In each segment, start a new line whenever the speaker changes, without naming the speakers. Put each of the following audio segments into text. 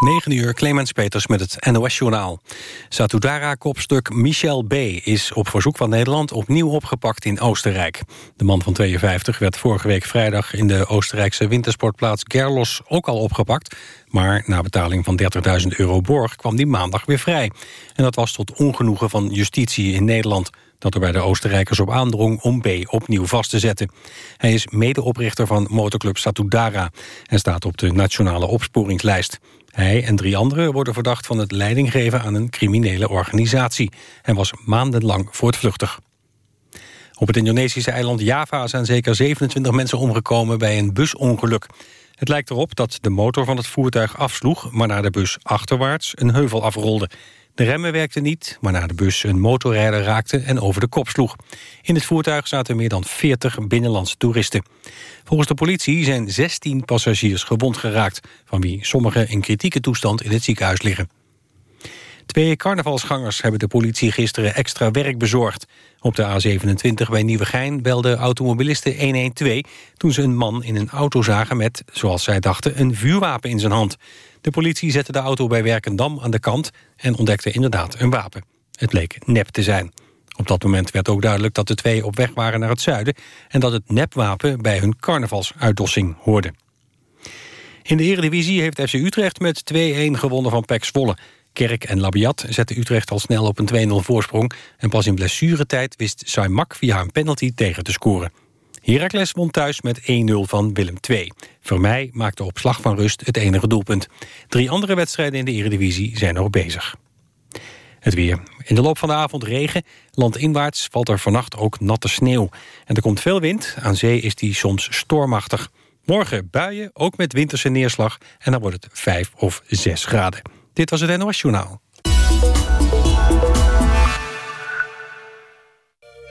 9 uur, Clemens Peters met het NOS-journaal. Satudara-kopstuk Michel B. is op verzoek van Nederland opnieuw opgepakt in Oostenrijk. De man van 52 werd vorige week vrijdag in de Oostenrijkse wintersportplaats Gerlos ook al opgepakt. Maar na betaling van 30.000 euro borg kwam die maandag weer vrij. En dat was tot ongenoegen van justitie in Nederland dat er bij de Oostenrijkers op aandrong om B opnieuw vast te zetten. Hij is medeoprichter van motorclub Satudara en staat op de nationale opsporingslijst. Hij en drie anderen worden verdacht van het leidinggeven aan een criminele organisatie en was maandenlang voortvluchtig. Op het Indonesische eiland Java zijn zeker 27 mensen omgekomen bij een busongeluk. Het lijkt erop dat de motor van het voertuig afsloeg... maar naar de bus achterwaarts een heuvel afrolde. De remmen werkten niet, waarna de bus een motorrijder raakte en over de kop sloeg. In het voertuig zaten meer dan 40 binnenlandse toeristen. Volgens de politie zijn 16 passagiers gewond geraakt... van wie sommigen in kritieke toestand in het ziekenhuis liggen. Twee carnavalsgangers hebben de politie gisteren extra werk bezorgd. Op de A27 bij Nieuwegein belde automobilisten 112... toen ze een man in een auto zagen met, zoals zij dachten, een vuurwapen in zijn hand. De politie zette de auto bij Werkendam aan de kant... en ontdekte inderdaad een wapen. Het bleek nep te zijn. Op dat moment werd ook duidelijk dat de twee op weg waren naar het zuiden... en dat het nepwapen bij hun carnavalsuitdossing hoorde. In de Eredivisie heeft FC Utrecht met 2-1 gewonnen van PEC Zwolle. Kerk en Labiat zetten Utrecht al snel op een 2-0 voorsprong... en pas in blessuretijd wist Saimak via een penalty tegen te scoren. Heracles won thuis met 1-0 van Willem II. Vermeij maakte op slag van rust het enige doelpunt. Drie andere wedstrijden in de Eredivisie zijn nog bezig. Het weer. In de loop van de avond regen. Landinwaarts valt er vannacht ook natte sneeuw. En er komt veel wind. Aan zee is die soms stormachtig. Morgen buien, ook met winterse neerslag. En dan wordt het 5 of 6 graden. Dit was het NOS Journaal.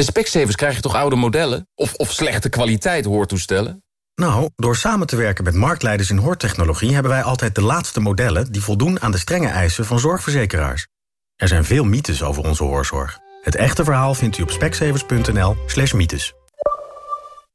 Bij Specsavers krijg je toch oude modellen? Of, of slechte kwaliteit hoortoestellen?
Nou, door samen te werken met marktleiders in hoortechnologie... hebben wij altijd de laatste modellen... die voldoen aan de strenge eisen van zorgverzekeraars. Er zijn veel mythes over onze hoorzorg. Het echte verhaal vindt u op specsavers.nl slash mythes.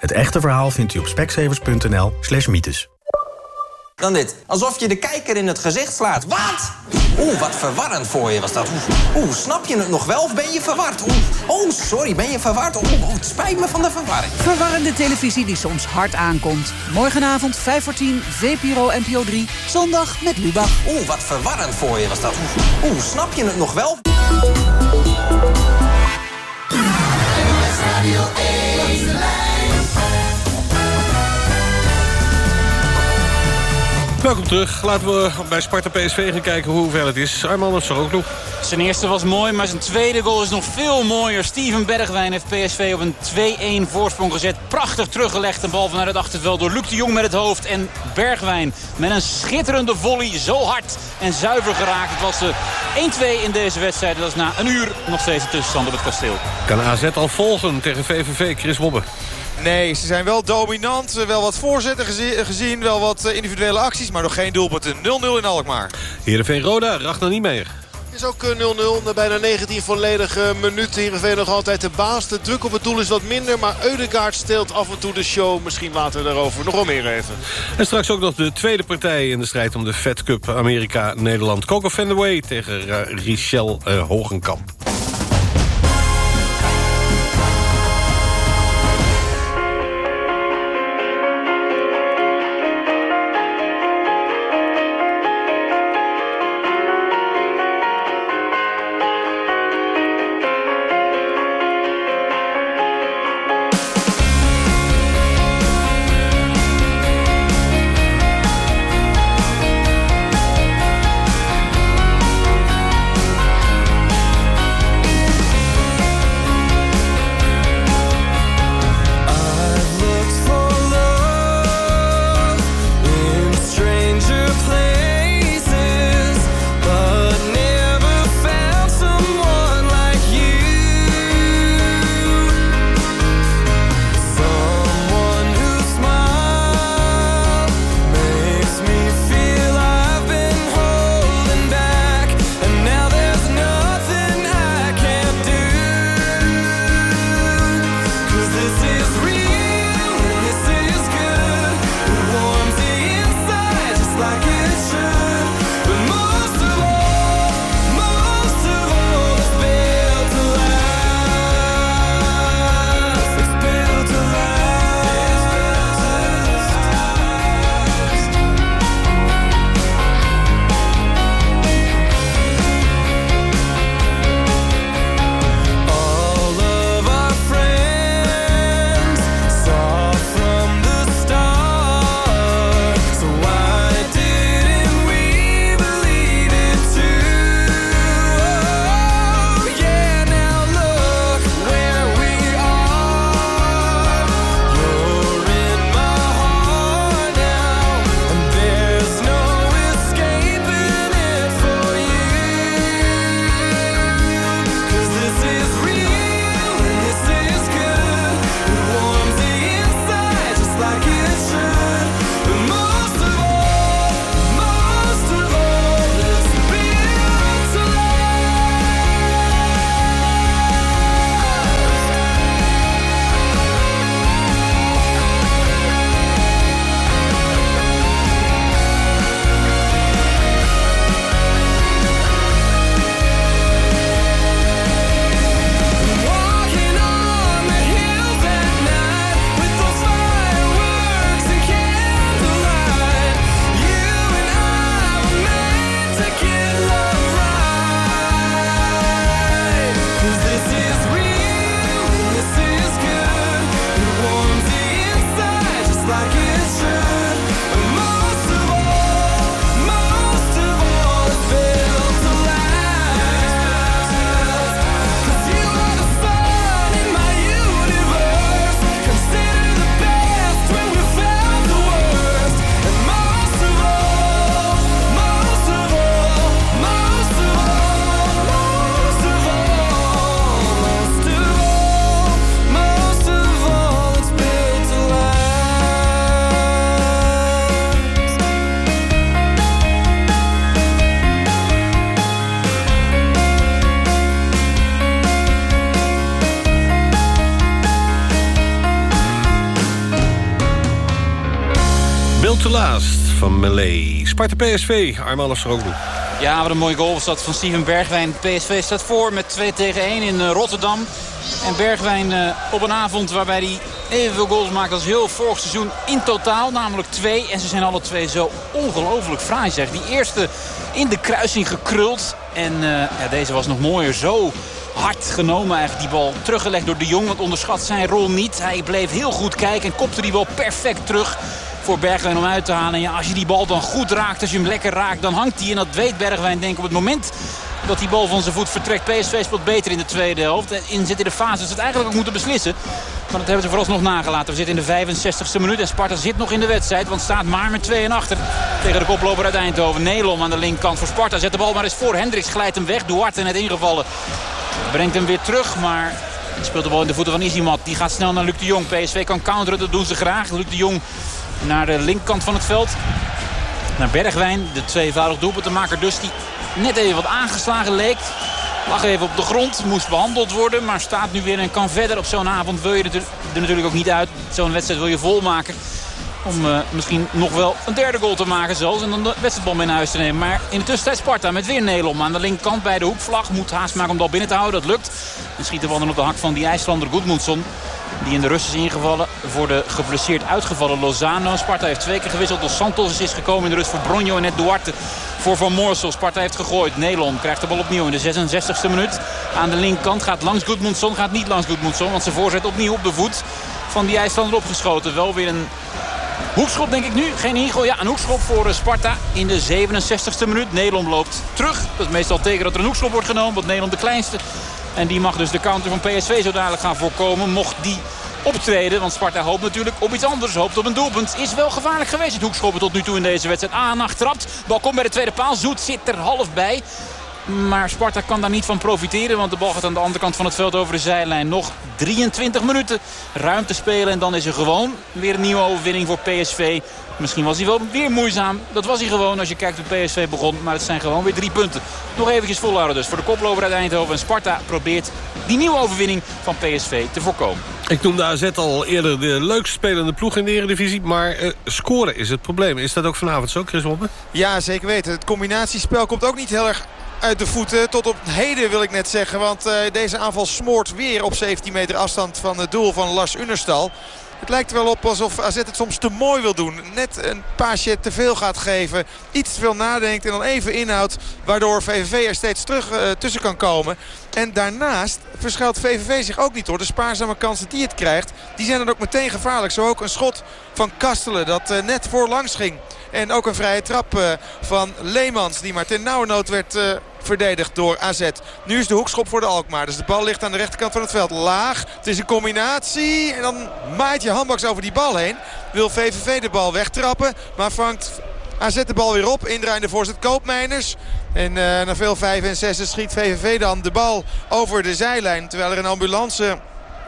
Het echte verhaal vindt u op specsavers.nl slash mythes.
Dan dit. Alsof je de kijker in het gezicht slaat. Wat? Oeh, wat verwarrend voor je was dat. Oeh, snap je het nog wel of ben je verward? Oeh, oh, sorry, ben je verward? Oeh, oh, het spijt me van de verwarring.
Verwarrende televisie die soms hard aankomt. Morgenavond 5 voor 10, VPRO NPO 3. Zondag met Lubach.
Oeh, wat verwarrend voor je was dat. Oeh, snap je het nog wel?
Welkom terug. Laten we bij Sparta PSV gaan kijken hoe ver het is. Arman of nog.
Zijn eerste was mooi, maar zijn tweede goal is nog veel mooier. Steven Bergwijn heeft PSV op een 2-1 voorsprong gezet. Prachtig teruggelegd. Een bal vanuit het achterveld door Luc de Jong met het hoofd. En Bergwijn met een schitterende volley. Zo hard en zuiver geraakt. Het was de 1-2 in deze wedstrijd. Dat is na een uur nog steeds de tussenstand op het kasteel.
Kan AZ al volgen tegen VVV? Chris Wobbe.
Nee, ze zijn wel dominant. Wel wat voorzetten gezien, wel wat eh, individuele acties. Maar nog geen doelpunten. 0-0 in Alkmaar.
Heerenveen Roda, Ragnar niet meer.
Het is ook 0-0. Na bijna 19 volledige minuten. Heerenveen nog altijd de baas. De druk op het doel is wat minder. Maar Eudegaard steelt af en toe de show. Misschien later daarover nog wel meer even.
En straks ook nog de tweede partij in de strijd om de Fed Cup Amerika-Nederland. Coco Fendaway tegen Richel uh, Hogenkamp. Sparta PSV, Arman Afsaroglu.
Ja, wat een mooie goal was dat van Steven Bergwijn. PSV staat voor met 2 tegen 1 in eh, Rotterdam. En Bergwijn uh, op een avond waarbij hij evenveel goals maakt als heel vorig seizoen in totaal. Namelijk twee. En ze zijn alle twee zo ongelooflijk fraai zeg. Die eerste in de kruising gekruld. En uh, ja, deze was nog mooier. Zo hard genomen eigenlijk die bal. Teruggelegd door de Jong, want onderschat zijn rol niet. Hij bleef heel goed kijken en kopte die bal perfect terug voor Bergwijn om uit te halen. En ja, als je die bal dan goed raakt, als je hem lekker raakt, dan hangt hij. En dat weet Bergwijn denk ik op het moment dat die bal van zijn voet vertrekt. PSV speelt beter in de tweede helft. In zit in de fase dat het eigenlijk ook moeten beslissen. Maar dat hebben ze vooralsnog nagelaten. We zitten in de 65ste minuut en Sparta zit nog in de wedstrijd. Want staat maar met 2 en achter tegen de koploper uit Eindhoven. Nelom aan de linkerkant voor Sparta. Zet de bal maar eens voor. Hendricks glijdt hem weg. Duarte net ingevallen. Brengt hem weer terug, maar speelt de bal in de voeten van Izimat. Die gaat snel naar Luc de Jong. PSV kan counteren, dat doen ze graag. Luc de Jong naar de linkerkant van het veld. Naar Bergwijn, de tweevoudig doelpuntenmaker dus. Die net even wat aangeslagen leek. Lag even op de grond, moest behandeld worden. Maar staat nu weer en kan verder. Op zo'n avond wil je er natuurlijk ook niet uit. Zo'n wedstrijd wil je volmaken. Om uh, misschien nog wel een derde goal te maken zelfs. En dan de wedstrijdbal mee naar huis te nemen. Maar in de tussentijd Sparta met weer Nelom aan de linkerkant bij de hoekvlag. Moet haast maken om bal binnen te houden. Dat lukt. En schiet de dan op de hak van die IJslander Goedmundsson. Die in de rust is ingevallen voor de geblesseerd uitgevallen Lozano. Sparta heeft twee keer gewisseld. Dos Santos is gekomen in de rust voor Bronjo en net Duarte voor Van Moorsel. Sparta heeft gegooid. Nelom krijgt de bal opnieuw in de 66e minuut. Aan de linkerkant gaat langs Goedmundsson. Gaat niet langs Goedmundsson. Want zijn voorzet opnieuw op de voet van die IJslander opgeschoten. Wel weer een Hoekschop denk ik nu. Geen ingel. Ja, een hoekschop voor eh, Sparta in de 67e minuut. Nederland loopt terug. Dat is meestal tegen dat er een hoekschop wordt genomen. Want Nederland de kleinste. En die mag dus de counter van PSV zo dadelijk gaan voorkomen. Mocht die optreden. Want Sparta hoopt natuurlijk op iets anders. Hoopt op een doelpunt. Is wel gevaarlijk geweest het hoekschoppen tot nu toe in deze wedstrijd. Aanach trapt. Bal komt bij de tweede paal. Zoet zit er half bij. Maar Sparta kan daar niet van profiteren. Want de bal gaat aan de andere kant van het veld over de zijlijn. Nog 23 minuten ruimte spelen. En dan is er gewoon weer een nieuwe overwinning voor PSV. Misschien was hij wel weer moeizaam. Dat was hij gewoon als je kijkt hoe PSV begon. Maar het zijn gewoon weer drie punten. Nog eventjes volhouden dus voor de koploper uit Eindhoven. En Sparta probeert die nieuwe overwinning van PSV te voorkomen.
Ik noemde AZ al eerder de leukst spelende ploeg in de Eredivisie. Maar uh, scoren is het probleem. Is dat ook vanavond zo, Chris Wobbe?
Ja, zeker weten. Het combinatiespel komt ook niet heel erg uit de voeten. Tot op heden wil ik net zeggen. Want uh, deze aanval smoort weer op 17 meter afstand van het doel van Lars Unerstal. Het lijkt wel op alsof AZ het soms te mooi wil doen. Net een paasje te veel gaat geven. Iets te veel nadenkt en dan even inhoudt. Waardoor VVV er steeds terug uh, tussen kan komen. En daarnaast verschuilt VVV zich ook niet hoor. De spaarzame kansen die het krijgt, die zijn dan ook meteen gevaarlijk. Zo ook een schot van Kastelen dat uh, net voorlangs ging. En ook een vrije trap uh, van Leemans die maar ten nauwernood werd uh, verdedigd door AZ. Nu is de hoekschop voor de Alkmaar. Dus de bal ligt aan de rechterkant van het veld. Laag. Het is een combinatie. En dan maait je handbaks over die bal heen. Wil VVV de bal wegtrappen. Maar vangt AZ de bal weer op. Indraaiende voorzet Koopmeiners. En uh, na veel 5 en 6 schiet VVV dan de bal over de zijlijn. Terwijl er een ambulance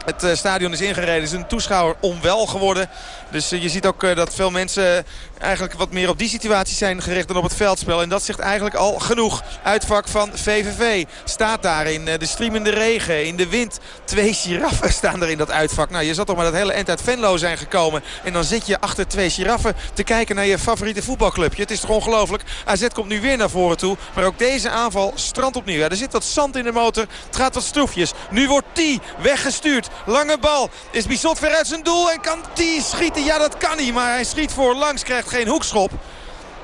het stadion is ingereden. Is een toeschouwer onwel geworden. Dus je ziet ook dat veel mensen eigenlijk wat meer op die situatie zijn gericht dan op het veldspel. En dat zegt eigenlijk al genoeg. Uitvak van VVV staat daar in de streamende regen, in de wind. Twee giraffen staan er in dat uitvak. Nou, je zat toch maar dat hele eind uit Venlo zijn gekomen. En dan zit je achter twee giraffen te kijken naar je favoriete voetbalclubje. Het is toch ongelooflijk. AZ komt nu weer naar voren toe. Maar ook deze aanval strandt opnieuw. Ja, er zit wat zand in de motor. Het gaat wat stroefjes. Nu wordt T weggestuurd. Lange bal. Is Bissot ver uit zijn doel en kan T schieten? Ja, dat kan hij. Maar hij schiet voor langs, krijgt geen hoekschop.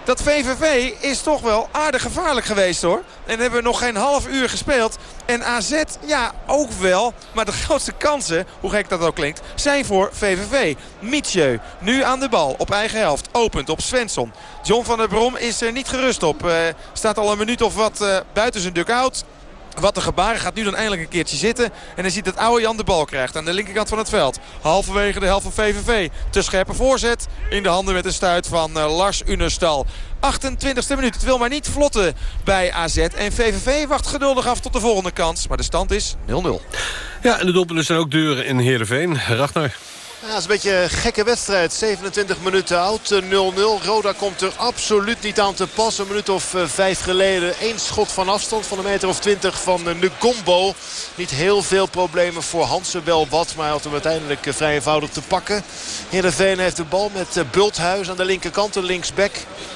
Dat VVV is toch wel aardig gevaarlijk geweest hoor. En hebben we nog geen half uur gespeeld. En AZ, ja, ook wel. Maar de grootste kansen, hoe gek dat ook klinkt, zijn voor VVV. Mietje, nu aan de bal, op eigen helft. Opent op Svensson. John van der Brom is er niet gerust op. Uh, staat al een minuut of wat uh, buiten zijn dugout. Wat de gebaren gaat nu dan eindelijk een keertje zitten. En dan ziet dat oude Jan de bal krijgt aan de linkerkant van het veld. Halverwege de helft van VVV. Te scherpe voorzet in de handen met een stuit van uh, Lars Unerstal. 28e minuut. Het wil maar niet vlotten bij AZ. En VVV wacht geduldig af tot de volgende kans. Maar de stand is 0-0.
Ja, en de doelpunten zijn ook deuren in Heerenveen. Ragnar.
Ja, het is een beetje een gekke wedstrijd. 27 minuten oud, 0-0. Roda komt er absoluut niet aan te passen. Een minuut of vijf geleden. Eén schot van afstand van een meter of twintig van Ngombo. Niet heel veel problemen voor Hansen. Wel wat, maar hij had hem uiteindelijk vrij eenvoudig te pakken. Heerenveen heeft de bal met Bulthuis aan de linkerkant. Een linksback.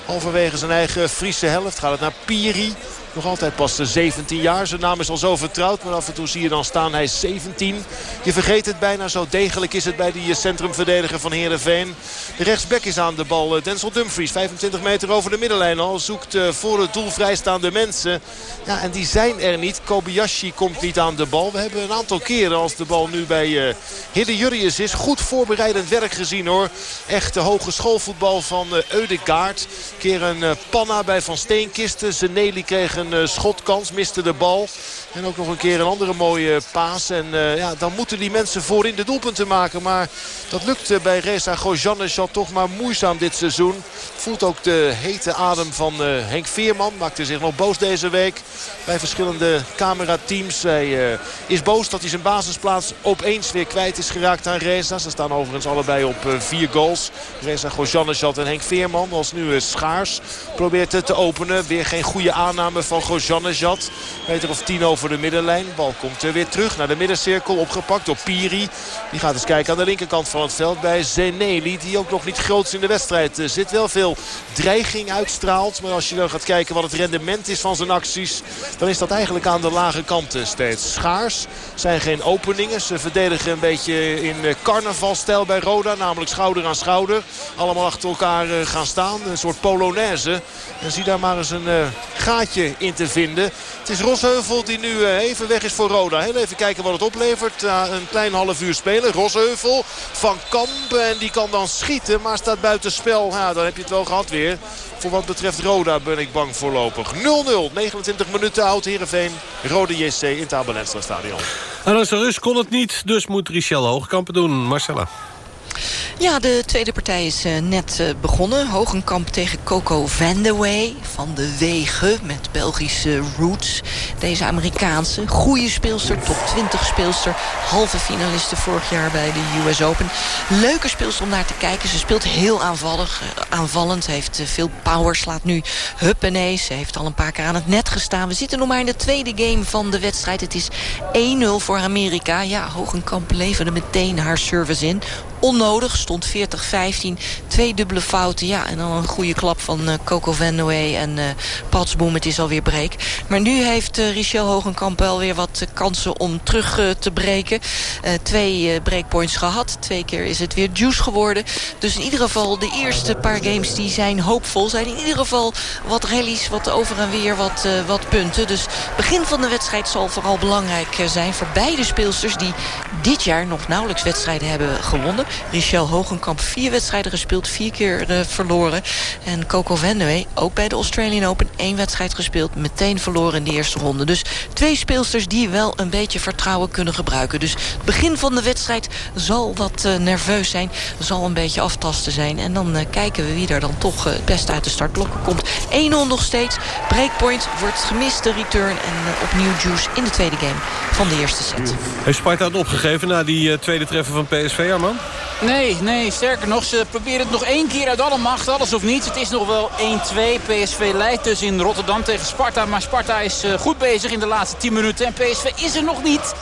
Halverwege zijn eigen Friese helft gaat het naar Piri. Nog altijd pas 17 jaar. Zijn naam is al zo vertrouwd. Maar af en toe zie je dan staan hij is 17. Je vergeet het bijna. Zo degelijk is het bij die centrumverdediger van Heerenveen. De rechtsback is aan de bal. Denzel Dumfries. 25 meter over de middenlijn al. Zoekt voor het doel vrijstaande mensen. Ja, en die zijn er niet. Kobayashi komt niet aan de bal. We hebben een aantal keren als de bal nu bij uh, Hidde Jurrius is. Goed voorbereidend werk gezien hoor. Echte hogeschoolvoetbal van uh, Eudegaard. Keer een panna bij Van Steenkisten. Zeneli kreeg een uh, schotkans. Miste de bal. En ook nog een keer een andere mooie paas. En uh, ja, dan moeten die mensen voorin de doelpunten maken. Maar dat lukt uh, bij Reza Gojanesjad toch maar moeizaam dit seizoen. Voelt ook de hete adem van Henk Veerman. Maakte zich nog boos deze week bij verschillende camerateams. Hij is boos dat hij zijn basisplaats opeens weer kwijt is geraakt aan Reza. Ze staan overigens allebei op vier goals. Reza Gojanesjad en Henk Veerman. Als nu Schaars probeert het te openen. Weer geen goede aanname van Gojanejad. Meter of tien over de middenlijn. Bal komt weer terug naar de middencirkel. Opgepakt door Piri. Die gaat eens kijken aan de linkerkant van het veld bij Zeneli. Die ook nog niet groot in de wedstrijd uh, zit. Wel veel dreiging uitstraalt. Maar als je dan gaat kijken wat het rendement is van zijn acties. Dan is dat eigenlijk aan de lage kant steeds schaars. Zijn geen openingen. Ze verdedigen een beetje in carnavalstijl bij Roda. Namelijk schouder aan schouder. Allemaal achter elkaar uh, gaan staan. Een soort polonaise. En zie daar maar eens een gaatje in te vinden. Het is Rosheuvel die nu uh, even weg is voor Roda. Even kijken wat het oplevert. Een klein half uur spelen. Rosheuvel van Kamp. En die kan dan schieten. Maar staat buiten spel. Dan heb je het wel gehad weer. Voor wat betreft Roda ben ik bang voorlopig. 0-0. 29 minuten oud Heerenveen. Rode JC in het stadion.
En als de Rus kon het niet. Dus moet Richel Hoogkamp doen. Marcella.
Ja, de tweede partij is uh, net uh, begonnen. Hogenkamp tegen Coco Vandewey van de Wegen met Belgische roots. Deze Amerikaanse, goede speelster, top 20 speelster. Halve finaliste vorig jaar bij de US Open. Leuke speelster om naar te kijken. Ze speelt heel aanvallig, uh, aanvallend. Heeft veel power, slaat nu huppenees. Ze heeft al een paar keer aan het net gestaan. We zitten nog maar in de tweede game van de wedstrijd. Het is 1-0 voor Amerika. Ja, Hogenkamp leverde meteen haar service in onnodig. Stond 40-15. Twee dubbele fouten. Ja, en dan een goede klap van uh, Coco Vandewey en uh, Patsboom. Het is alweer break. Maar nu heeft uh, Richel Hogenkamp wel weer wat kansen om terug te breken. twee breakpoints gehad. Twee keer is het weer juice geworden. Dus in ieder geval de eerste paar games die zijn hoopvol. Zijn in ieder geval wat rallies, wat over en weer, wat, wat punten. Dus begin van de wedstrijd zal vooral belangrijk zijn voor beide speelsters... die dit jaar nog nauwelijks wedstrijden hebben gewonnen. Richel Hogenkamp vier wedstrijden gespeeld, vier keer uh, verloren. En Coco Vandewey, ook bij de Australian Open, één wedstrijd gespeeld. Meteen verloren in de eerste ronde. Dus twee speelsters die wel een beetje vertrouwen kunnen gebruiken. Dus het begin van de wedstrijd zal wat uh, nerveus zijn. Zal een beetje aftasten zijn. En dan uh, kijken we wie er dan toch het beste uit de startblokken komt. 1-0 nog steeds. Breakpoint wordt gemiste return. En opnieuw juice in de tweede game van de eerste set.
Heeft Sparta het opgegeven na die tweede treffer van PSV, Arman?
Nee, nee, sterker nog, ze proberen het nog één keer uit alle macht, alles of niets. Het is nog wel 1-2. PSV leidt dus in Rotterdam tegen Sparta. Maar Sparta is uh, goed bezig in de laatste 10 minuten. En PSV is er nog niet.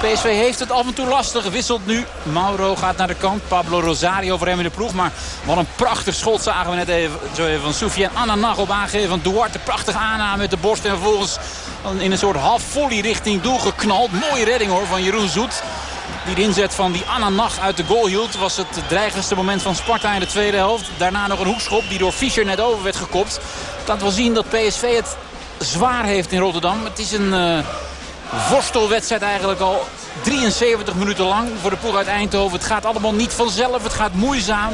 PSV heeft het af en toe lastig. Wisselt nu. Mauro gaat naar de kant. Pablo Rosario voor hem in de ploeg. Maar wat een prachtig schot zagen we net even, zo even van Soufiane Ananach op aangeven van Duarte. Prachtig aanname met de borst. En vervolgens in een soort half volley richting doel geknald. Mooie redding hoor van Jeroen Zoet. Die inzet van die Ananach uit de goal hield. Was het dreigendste moment van Sparta in de tweede helft. Daarna nog een hoekschop die door Fischer net over werd gekopt. Dat wil zien dat PSV het zwaar heeft in Rotterdam. Het is een uh, worstelwedstrijd eigenlijk al 73 minuten lang voor de ploeg uit Eindhoven. Het gaat allemaal niet vanzelf. Het gaat moeizaam.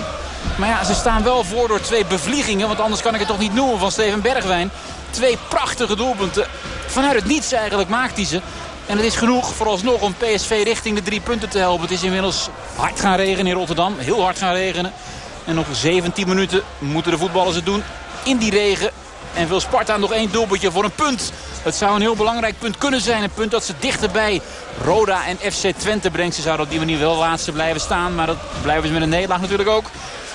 Maar ja, ze staan wel voor door twee bevliegingen. Want anders kan ik het toch niet noemen van Steven Bergwijn. Twee prachtige doelpunten. Vanuit het niets eigenlijk maakt hij ze. En het is genoeg vooralsnog om PSV richting de drie punten te helpen. Het is inmiddels hard gaan regenen in Rotterdam. Heel hard gaan regenen. En nog 17 minuten moeten de voetballers het doen in die regen. En wil Sparta nog één doelpuntje voor een punt Het zou een heel belangrijk punt kunnen zijn. Een punt dat ze dichterbij Roda en FC Twente brengt. Ze zouden op die manier wel laatste blijven staan. Maar dat blijven ze met een nederlaag natuurlijk ook.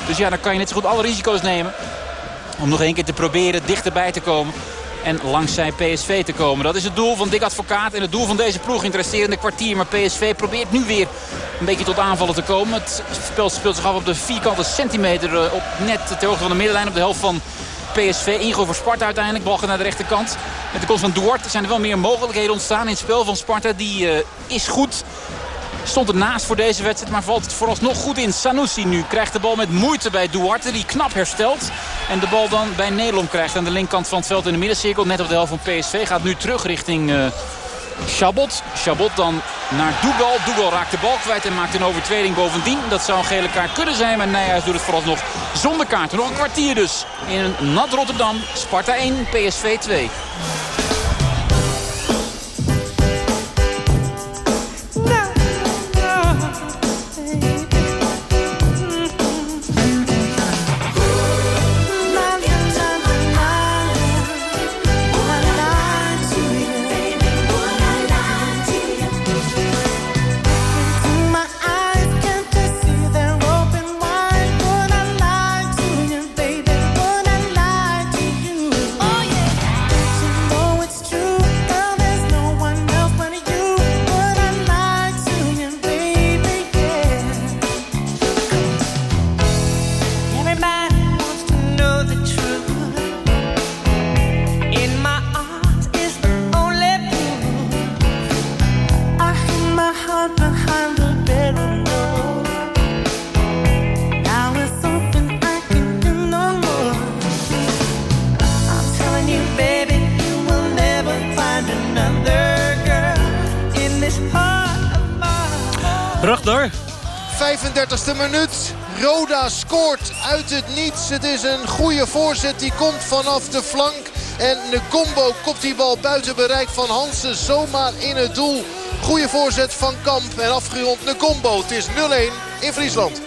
Dus ja, dan kan je net zo goed alle risico's nemen. Om nog één keer te proberen dichterbij te komen. En langs zijn PSV te komen. Dat is het doel van Dick Advocaat en het doel van deze ploeg in het resterende kwartier. Maar PSV probeert nu weer een beetje tot aanvallen te komen. Het spel speelt zich af op de vierkante centimeter eh, op net ter hoogte van de middenlijn. Op de helft van PSV. Ingo voor Sparta uiteindelijk. Bal gaat naar de rechterkant. Met de komst van Duarte zijn er wel meer mogelijkheden ontstaan in het spel van Sparta. Die uh, is goed. Stond ernaast voor deze wedstrijd, maar valt het vooralsnog goed in. Sanusi nu krijgt de bal met moeite bij Duarte, die knap herstelt. En de bal dan bij Nederland krijgt aan de linkerkant van het veld in de middencirkel. Net op de helft van PSV. Gaat nu terug richting uh, Chabot. Chabot dan naar Dougal. Dougal raakt de bal kwijt en maakt een overtreding bovendien. Dat zou een gele kaart kunnen zijn, maar Nijhuis doet het vooralsnog zonder kaart. Nog een kwartier dus in een nat Rotterdam. Sparta 1, PSV 2.
35e minuut. Roda scoort uit het niets. Het is een goede voorzet. Die komt vanaf de flank. En Ngombo kopt die bal buiten bereik van Hansen. Zomaar in het doel. Goede voorzet van Kamp. En afgerond Ngombo. Het is 0-1 in Friesland.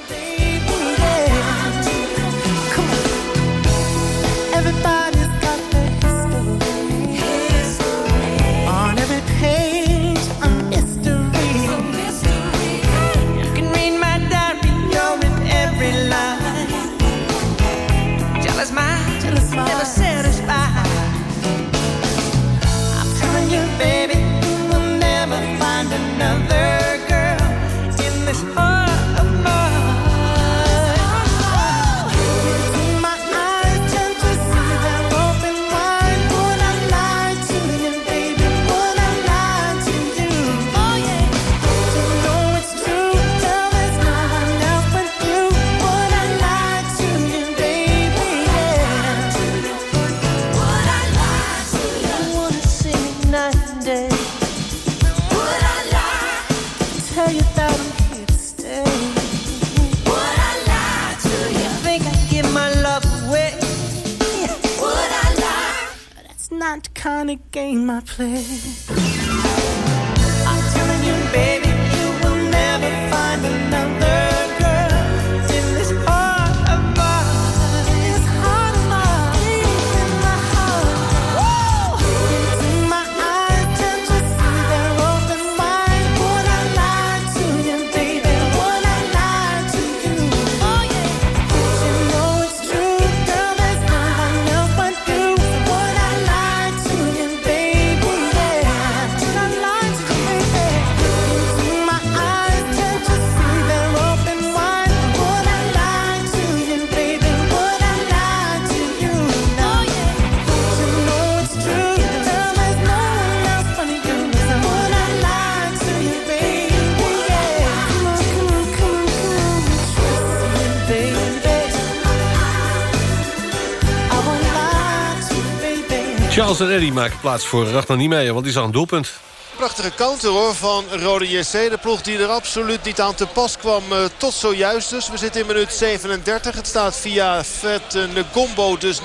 Eddy maken plaats voor Ragnar Niemeyer, want die zag een doelpunt.
Prachtige counter hoor van Rode JC. De ploeg die er absoluut niet aan te pas kwam eh, tot zojuist dus. We zitten in minuut 37. Het staat via Vet uh, Ngombo dus 0-1.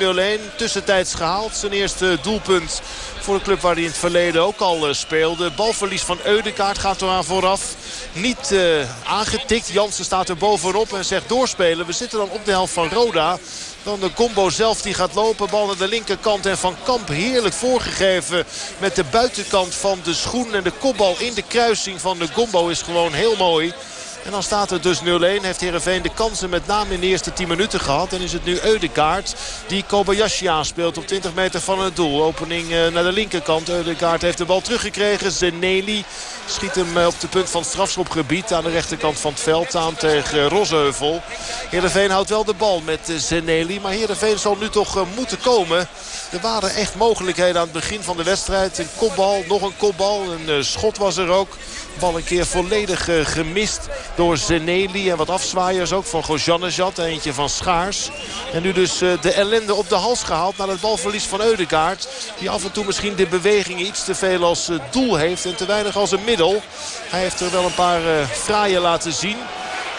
Tussentijds gehaald. Zijn eerste doelpunt voor de club waar hij in het verleden ook al eh, speelde. Balverlies van Eudekaart gaat er aan vooraf. Niet eh, aangetikt. Jansen staat er bovenop en zegt doorspelen. We zitten dan op de helft van Roda.
Dan de combo zelf die gaat lopen. Bal naar de linkerkant en Van Kamp heerlijk voorgegeven met de buitenkant van de schoen. En de kopbal in de kruising van de combo is gewoon heel mooi. En dan staat het dus 0-1. Heeft Heerenveen de kansen met name in de eerste 10 minuten gehad. En is het nu Eudekaart die Kobayashi aanspeelt op 20 meter van het doel. Opening eh, naar de linkerkant. Eudekaart heeft de bal teruggekregen. Zeneli schiet hem eh, op de punt van strafschopgebied. Aan de rechterkant van het veld aan tegen Rosheuvel. Heerenveen houdt wel de bal met eh, Zeneli. Maar Heerenveen zal nu toch eh, moeten komen. Er waren echt mogelijkheden aan het begin van de wedstrijd. Een kopbal, nog een kopbal. Een eh, schot was er ook. Bal een keer volledig eh, gemist door Zeneli. En wat afzwaaiers ook van Gojanejad. Eentje van Schaars. En nu dus eh, de ellende op de hals gehaald. Na het balverlies van Eudegaard. Die af en toe misschien de bewegingen iets te veel als eh, doel heeft. En te weinig als een middel. Hij heeft er wel een paar fraaien laten zien.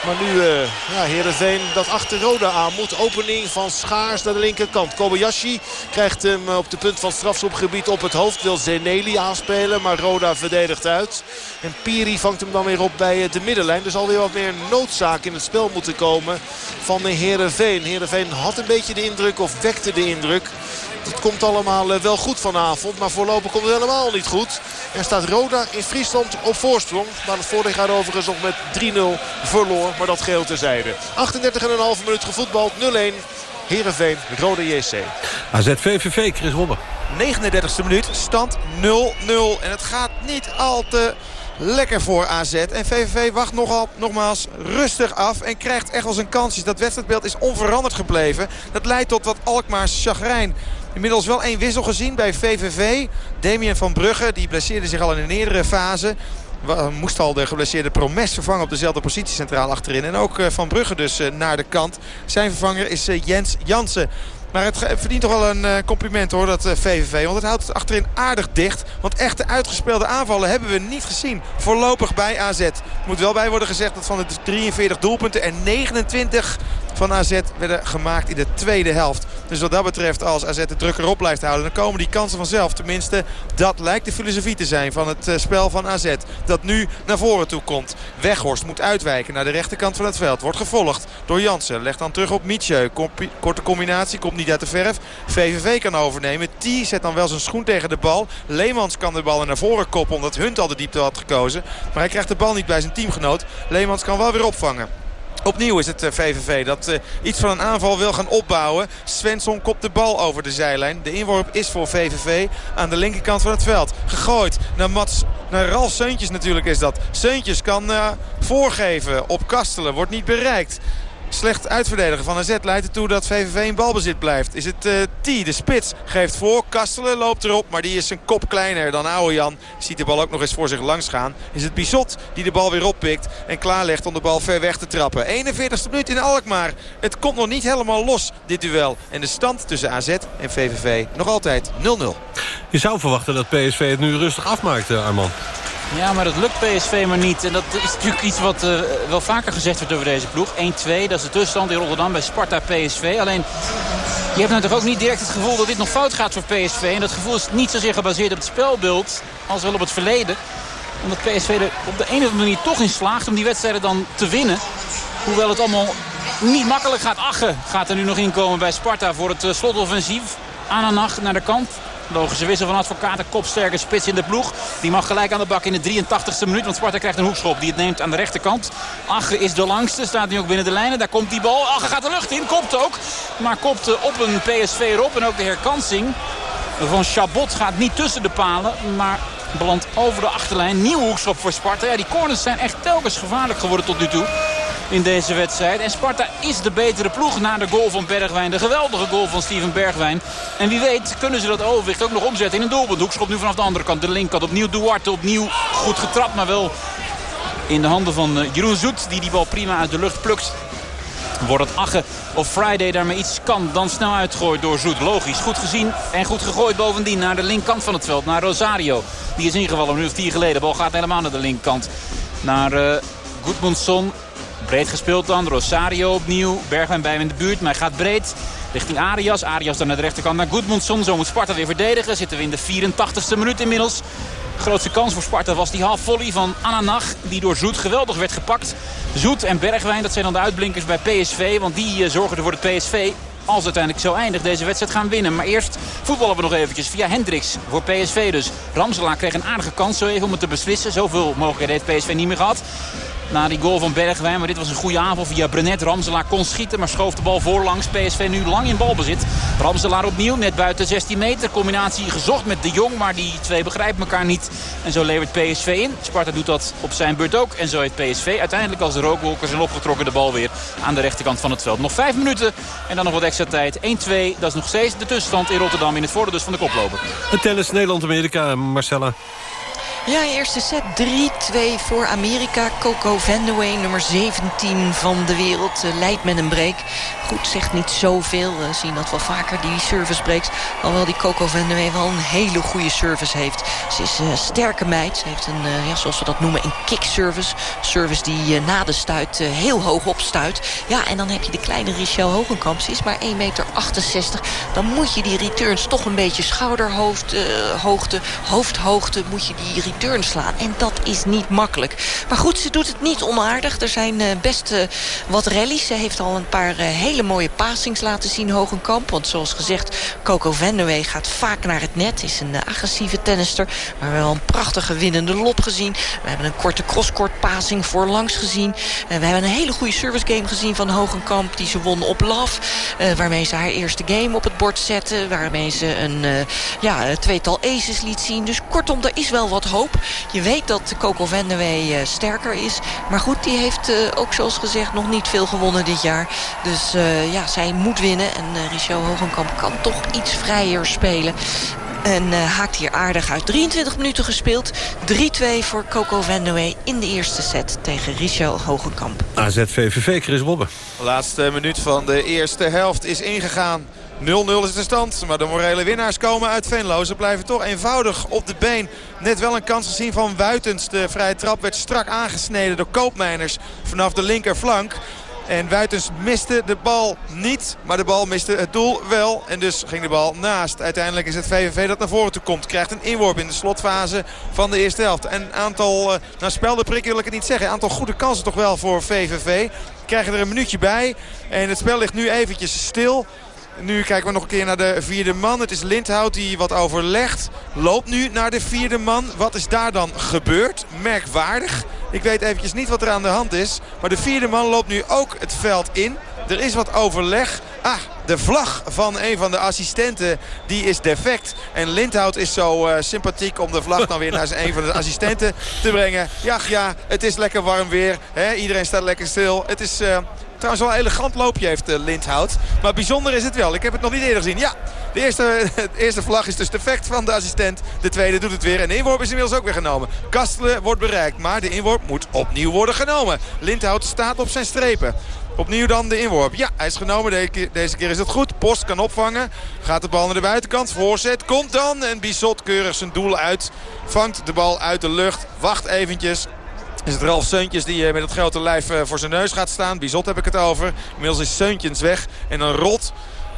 Maar nu uh, ja, Heerenveen dat achter Roda aan moet. Opening van Schaars naar de linkerkant. Kobayashi krijgt hem op de punt van strafschopgebied op het hoofd. Wil Zeneli aanspelen, maar Roda verdedigt uit. En Piri vangt hem dan weer op bij eh, de middenlijn. Dus alweer wat meer noodzaak in het spel moeten komen van de Heerenveen. Heerenveen had een beetje de indruk of wekte de indruk het komt allemaal eh, wel goed vanavond. Maar voorlopig komt het helemaal niet goed. Er staat Roda in Friesland op voorsprong. Maar het voordeel gaat overigens nog met 3-0 verloor. Maar dat geheel terzijde. 38,5 minuut gevoetbald. 0-1. Heerenveen, Roda JC.
AZ VVV, Chris Wobbe.
39e minuut, stand 0-0. En het gaat niet al te lekker voor AZ. En VVV wacht nogal, nogmaals rustig af en krijgt echt wel zijn kansjes. Dat wedstrijdbeeld is onveranderd gebleven. Dat leidt tot wat Alkmaars chagrijn. Inmiddels wel één wissel gezien bij VVV. Damien van Brugge, die blesseerde zich al in een eerdere fase. Moest al de geblesseerde Promes vervangen op dezelfde positie centraal achterin. En ook eh, Van Brugge dus eh, naar de kant. Zijn vervanger is eh, Jens Jansen. Maar het verdient toch wel een compliment hoor, dat VVV. Want het houdt het achterin aardig dicht. Want echte uitgespeelde aanvallen hebben we niet gezien. Voorlopig bij AZ. Moet wel bij worden gezegd dat van de 43 doelpunten er 29 van AZ werden gemaakt in de tweede helft. Dus wat dat betreft, als AZ de druk erop blijft houden... dan komen die kansen vanzelf. Tenminste, dat lijkt de filosofie te zijn van het spel van AZ. Dat nu naar voren toe komt. Weghorst moet uitwijken naar de rechterkant van het veld. Wordt gevolgd door Jansen. Legt dan terug op Mietje. Korte combinatie, komt niet uit de verf. VVV kan overnemen. T zet dan wel zijn schoen tegen de bal. Leemans kan de bal naar voren koppen omdat Hunt al de diepte had gekozen. Maar hij krijgt de bal niet bij zijn teamgenoot. Leemans kan wel weer opvangen. Opnieuw is het VVV dat uh, iets van een aanval wil gaan opbouwen. Svensson kopt de bal over de zijlijn. De inworp is voor VVV aan de linkerkant van het veld. Gegooid naar Mats, naar Ralf Seuntjes natuurlijk is dat. Seuntjes kan uh, voorgeven op Kastelen. Wordt niet bereikt. Slecht uitverdedigen van AZ leidt ertoe dat VVV in balbezit blijft. Is het uh, T, de spits, geeft voor. Kastelen loopt erop, maar die is een kop kleiner dan Jan. Ziet de bal ook nog eens voor zich langs gaan. Is het Bizot die de bal weer oppikt en klaarlegt om de bal ver weg te trappen. 41ste minuut in Alkmaar. Het komt nog niet helemaal los, dit duel. En de stand tussen AZ en VVV nog altijd 0-0.
Je zou verwachten dat PSV het nu rustig afmaakt, Arman.
Ja, maar dat lukt PSV maar niet. En dat is natuurlijk iets wat uh, wel vaker gezegd wordt over deze ploeg. 1-2, dat is de tussenstand in Rotterdam bij Sparta PSV. Alleen, je hebt natuurlijk ook niet direct het gevoel dat dit nog fout gaat voor PSV. En dat gevoel is niet zozeer gebaseerd op het spelbeeld als wel op het verleden. Omdat PSV er op de een of andere manier toch in slaagt om die wedstrijden dan te winnen. Hoewel het allemaal niet makkelijk gaat. Achen gaat er nu nog inkomen bij Sparta voor het uh, slotoffensief. Ananach naar de kant. Logische wissel van advocaten. Kopsterke spits in de ploeg. Die mag gelijk aan de bak in de 83ste minuut. Want Sparta krijgt een hoekschop die het neemt aan de rechterkant. Ache is de langste. Staat nu ook binnen de lijnen. Daar komt die bal. Ache gaat de lucht in. Kopt ook. Maar kopt op een PSV erop. En ook de herkansing van Chabot gaat niet tussen de palen. Maar belandt over de achterlijn. Nieuw hoekschop voor Sparta. Ja, die corners zijn echt telkens gevaarlijk geworden tot nu toe in deze wedstrijd. En Sparta is de betere ploeg na de goal van Bergwijn. De geweldige goal van Steven Bergwijn. En wie weet kunnen ze dat overwicht ook nog omzetten in een doelpunt. Hoekschop nu vanaf de andere kant. De linkerkant opnieuw Duarte. Opnieuw goed getrapt, maar wel in de handen van Jeroen Zoet. Die die bal prima uit de lucht plukt. Wordt het Ache of Friday daarmee iets kan, dan snel uitgegooid door Zoet. Logisch, goed gezien en goed gegooid bovendien naar de linkerkant van het veld. Naar Rosario. Die is ingevallen een minuut of vier geleden. De bal gaat helemaal naar de linkerkant. Naar uh. Breed gespeeld dan. Rosario opnieuw. Bergwijn bij hem in de buurt. Maar hij gaat breed richting Arias. Arias dan naar de rechterkant naar Goedmundsson. Zo moet Sparta weer verdedigen. Zitten we in de 84ste minuut inmiddels. Grootste kans voor Sparta was die half volley van Ananach. Die door Zoet geweldig werd gepakt. Zoet en Bergwijn, dat zijn dan de uitblinkers bij PSV. Want die uh, zorgen er voor het PSV als uiteindelijk zo eindigt, deze wedstrijd gaan winnen. Maar eerst voetballen we nog eventjes via Hendricks voor PSV dus. Ramselaar kreeg een aardige kans zo even om het te beslissen. Zoveel mogelijkheden heeft PSV niet meer gehad. Na die goal van Bergwijn. Maar dit was een goede aanval via Brenet. Ramselaar kon schieten, maar schoof de bal voorlangs. PSV nu lang in balbezit. Ramselaar opnieuw, net buiten 16 meter. Combinatie gezocht met De Jong, maar die twee begrijpen elkaar niet. En zo levert PSV in. Sparta doet dat op zijn beurt ook. En zo heeft PSV uiteindelijk als de rookwolken zijn opgetrokken de bal weer aan de rechterkant van het veld. Nog vijf minuten en dan nog wat extra tijd. 1-2, dat is nog steeds de tussenstand in Rotterdam in het voordeel dus van de koploper.
Het tennis Nederland-Amerika, Marcella.
Ja, eerste set 3-2 voor Amerika. Coco Vandewey, nummer 17 van de wereld, eh, leidt met een break. Goed, zegt niet zoveel. We zien dat wel vaker, die service breaks. Alhoewel die Coco Vandewey wel een hele goede service heeft. Ze is een sterke meid. Ze heeft een, eh, ja, zoals we dat noemen, een kick service. Service die eh, na de stuit eh, heel hoog opstuit. Ja, en dan heb je de kleine Richel Hogenkamp. Ze is maar 1,68 meter. Dan moet je die returns toch een beetje schouderhoogte, hoogte, hoofdhoogte... moet je die return slaan. En dat is niet makkelijk. Maar goed, ze doet het niet onaardig. Er zijn eh, best eh, wat rallies. Ze heeft al een paar eh, hele mooie passings laten zien, Hogenkamp. Want zoals gezegd, Coco Vandewey gaat vaak naar het net. Is een agressieve tennister. Maar wel een prachtige winnende lop gezien. We hebben een korte crosscourt passing voorlangs gezien. We hebben een hele goede service game gezien van Hogenkamp. Die ze won op eh, waarmee ze haar eerste game op het bord zette. Waarmee ze een ja, tweetal aces liet zien. Dus kortom, er is wel wat hoop. Je weet dat Coco Vandewey eh, sterker is. Maar goed, die heeft eh, ook zoals gezegd nog niet veel gewonnen dit jaar. Dus eh, ja, zij moet winnen. En uh, Richel Hogenkamp kan toch iets vrijer spelen. En eh, haakt hier aardig uit. 23 minuten gespeeld. 3-2 voor Coco Vandewey in de eerste set tegen Richel Hogenkamp.
AZ-VVV, Chris Wobbe.
De laatste minuut van de eerste helft is ingegaan. 0-0 is de stand, maar de morele winnaars komen uit Venlo. Ze blijven toch eenvoudig op de been. Net wel een kans gezien van Wuitens. De vrije trap werd strak aangesneden door Koopmeiners vanaf de linkerflank. En Wuitens miste de bal niet, maar de bal miste het doel wel. En dus ging de bal naast. Uiteindelijk is het VVV dat naar voren toe komt. Krijgt een inworp in de slotfase van de eerste helft. Een aantal, uh, nou spel de prik wil ik het niet zeggen. Een aantal goede kansen toch wel voor VVV. Krijgen er een minuutje bij. En het spel ligt nu eventjes stil. Nu kijken we nog een keer naar de vierde man. Het is Lindhout die wat overlegt. Loopt nu naar de vierde man. Wat is daar dan gebeurd? Merkwaardig. Ik weet eventjes niet wat er aan de hand is. Maar de vierde man loopt nu ook het veld in. Er is wat overleg. Ah, de vlag van een van de assistenten die is defect. En Lindhout is zo uh, sympathiek om de vlag dan weer naar een van de assistenten te brengen. Ja, ja, het is lekker warm weer. Iedereen staat lekker stil. Het is... Uh, Trouwens wel een elegant loopje heeft uh, Lindhout. Maar bijzonder is het wel. Ik heb het nog niet eerder gezien. Ja, de eerste, de eerste vlag is dus defect van de assistent. De tweede doet het weer. En de inworp is inmiddels ook weer genomen. Kastelen wordt bereikt. Maar de inworp moet opnieuw worden genomen. Lindhout staat op zijn strepen. Opnieuw dan de inworp. Ja, hij is genomen. Deze keer is het goed. Post kan opvangen. Gaat de bal naar de buitenkant. Voorzet komt dan. En Bissot keurig zijn doel uit. Vangt de bal uit de lucht. Wacht eventjes. Is het Ralf Seuntjes die met het grote lijf voor zijn neus gaat staan. Bizot heb ik het over. Inmiddels is Seuntjens weg. En dan rot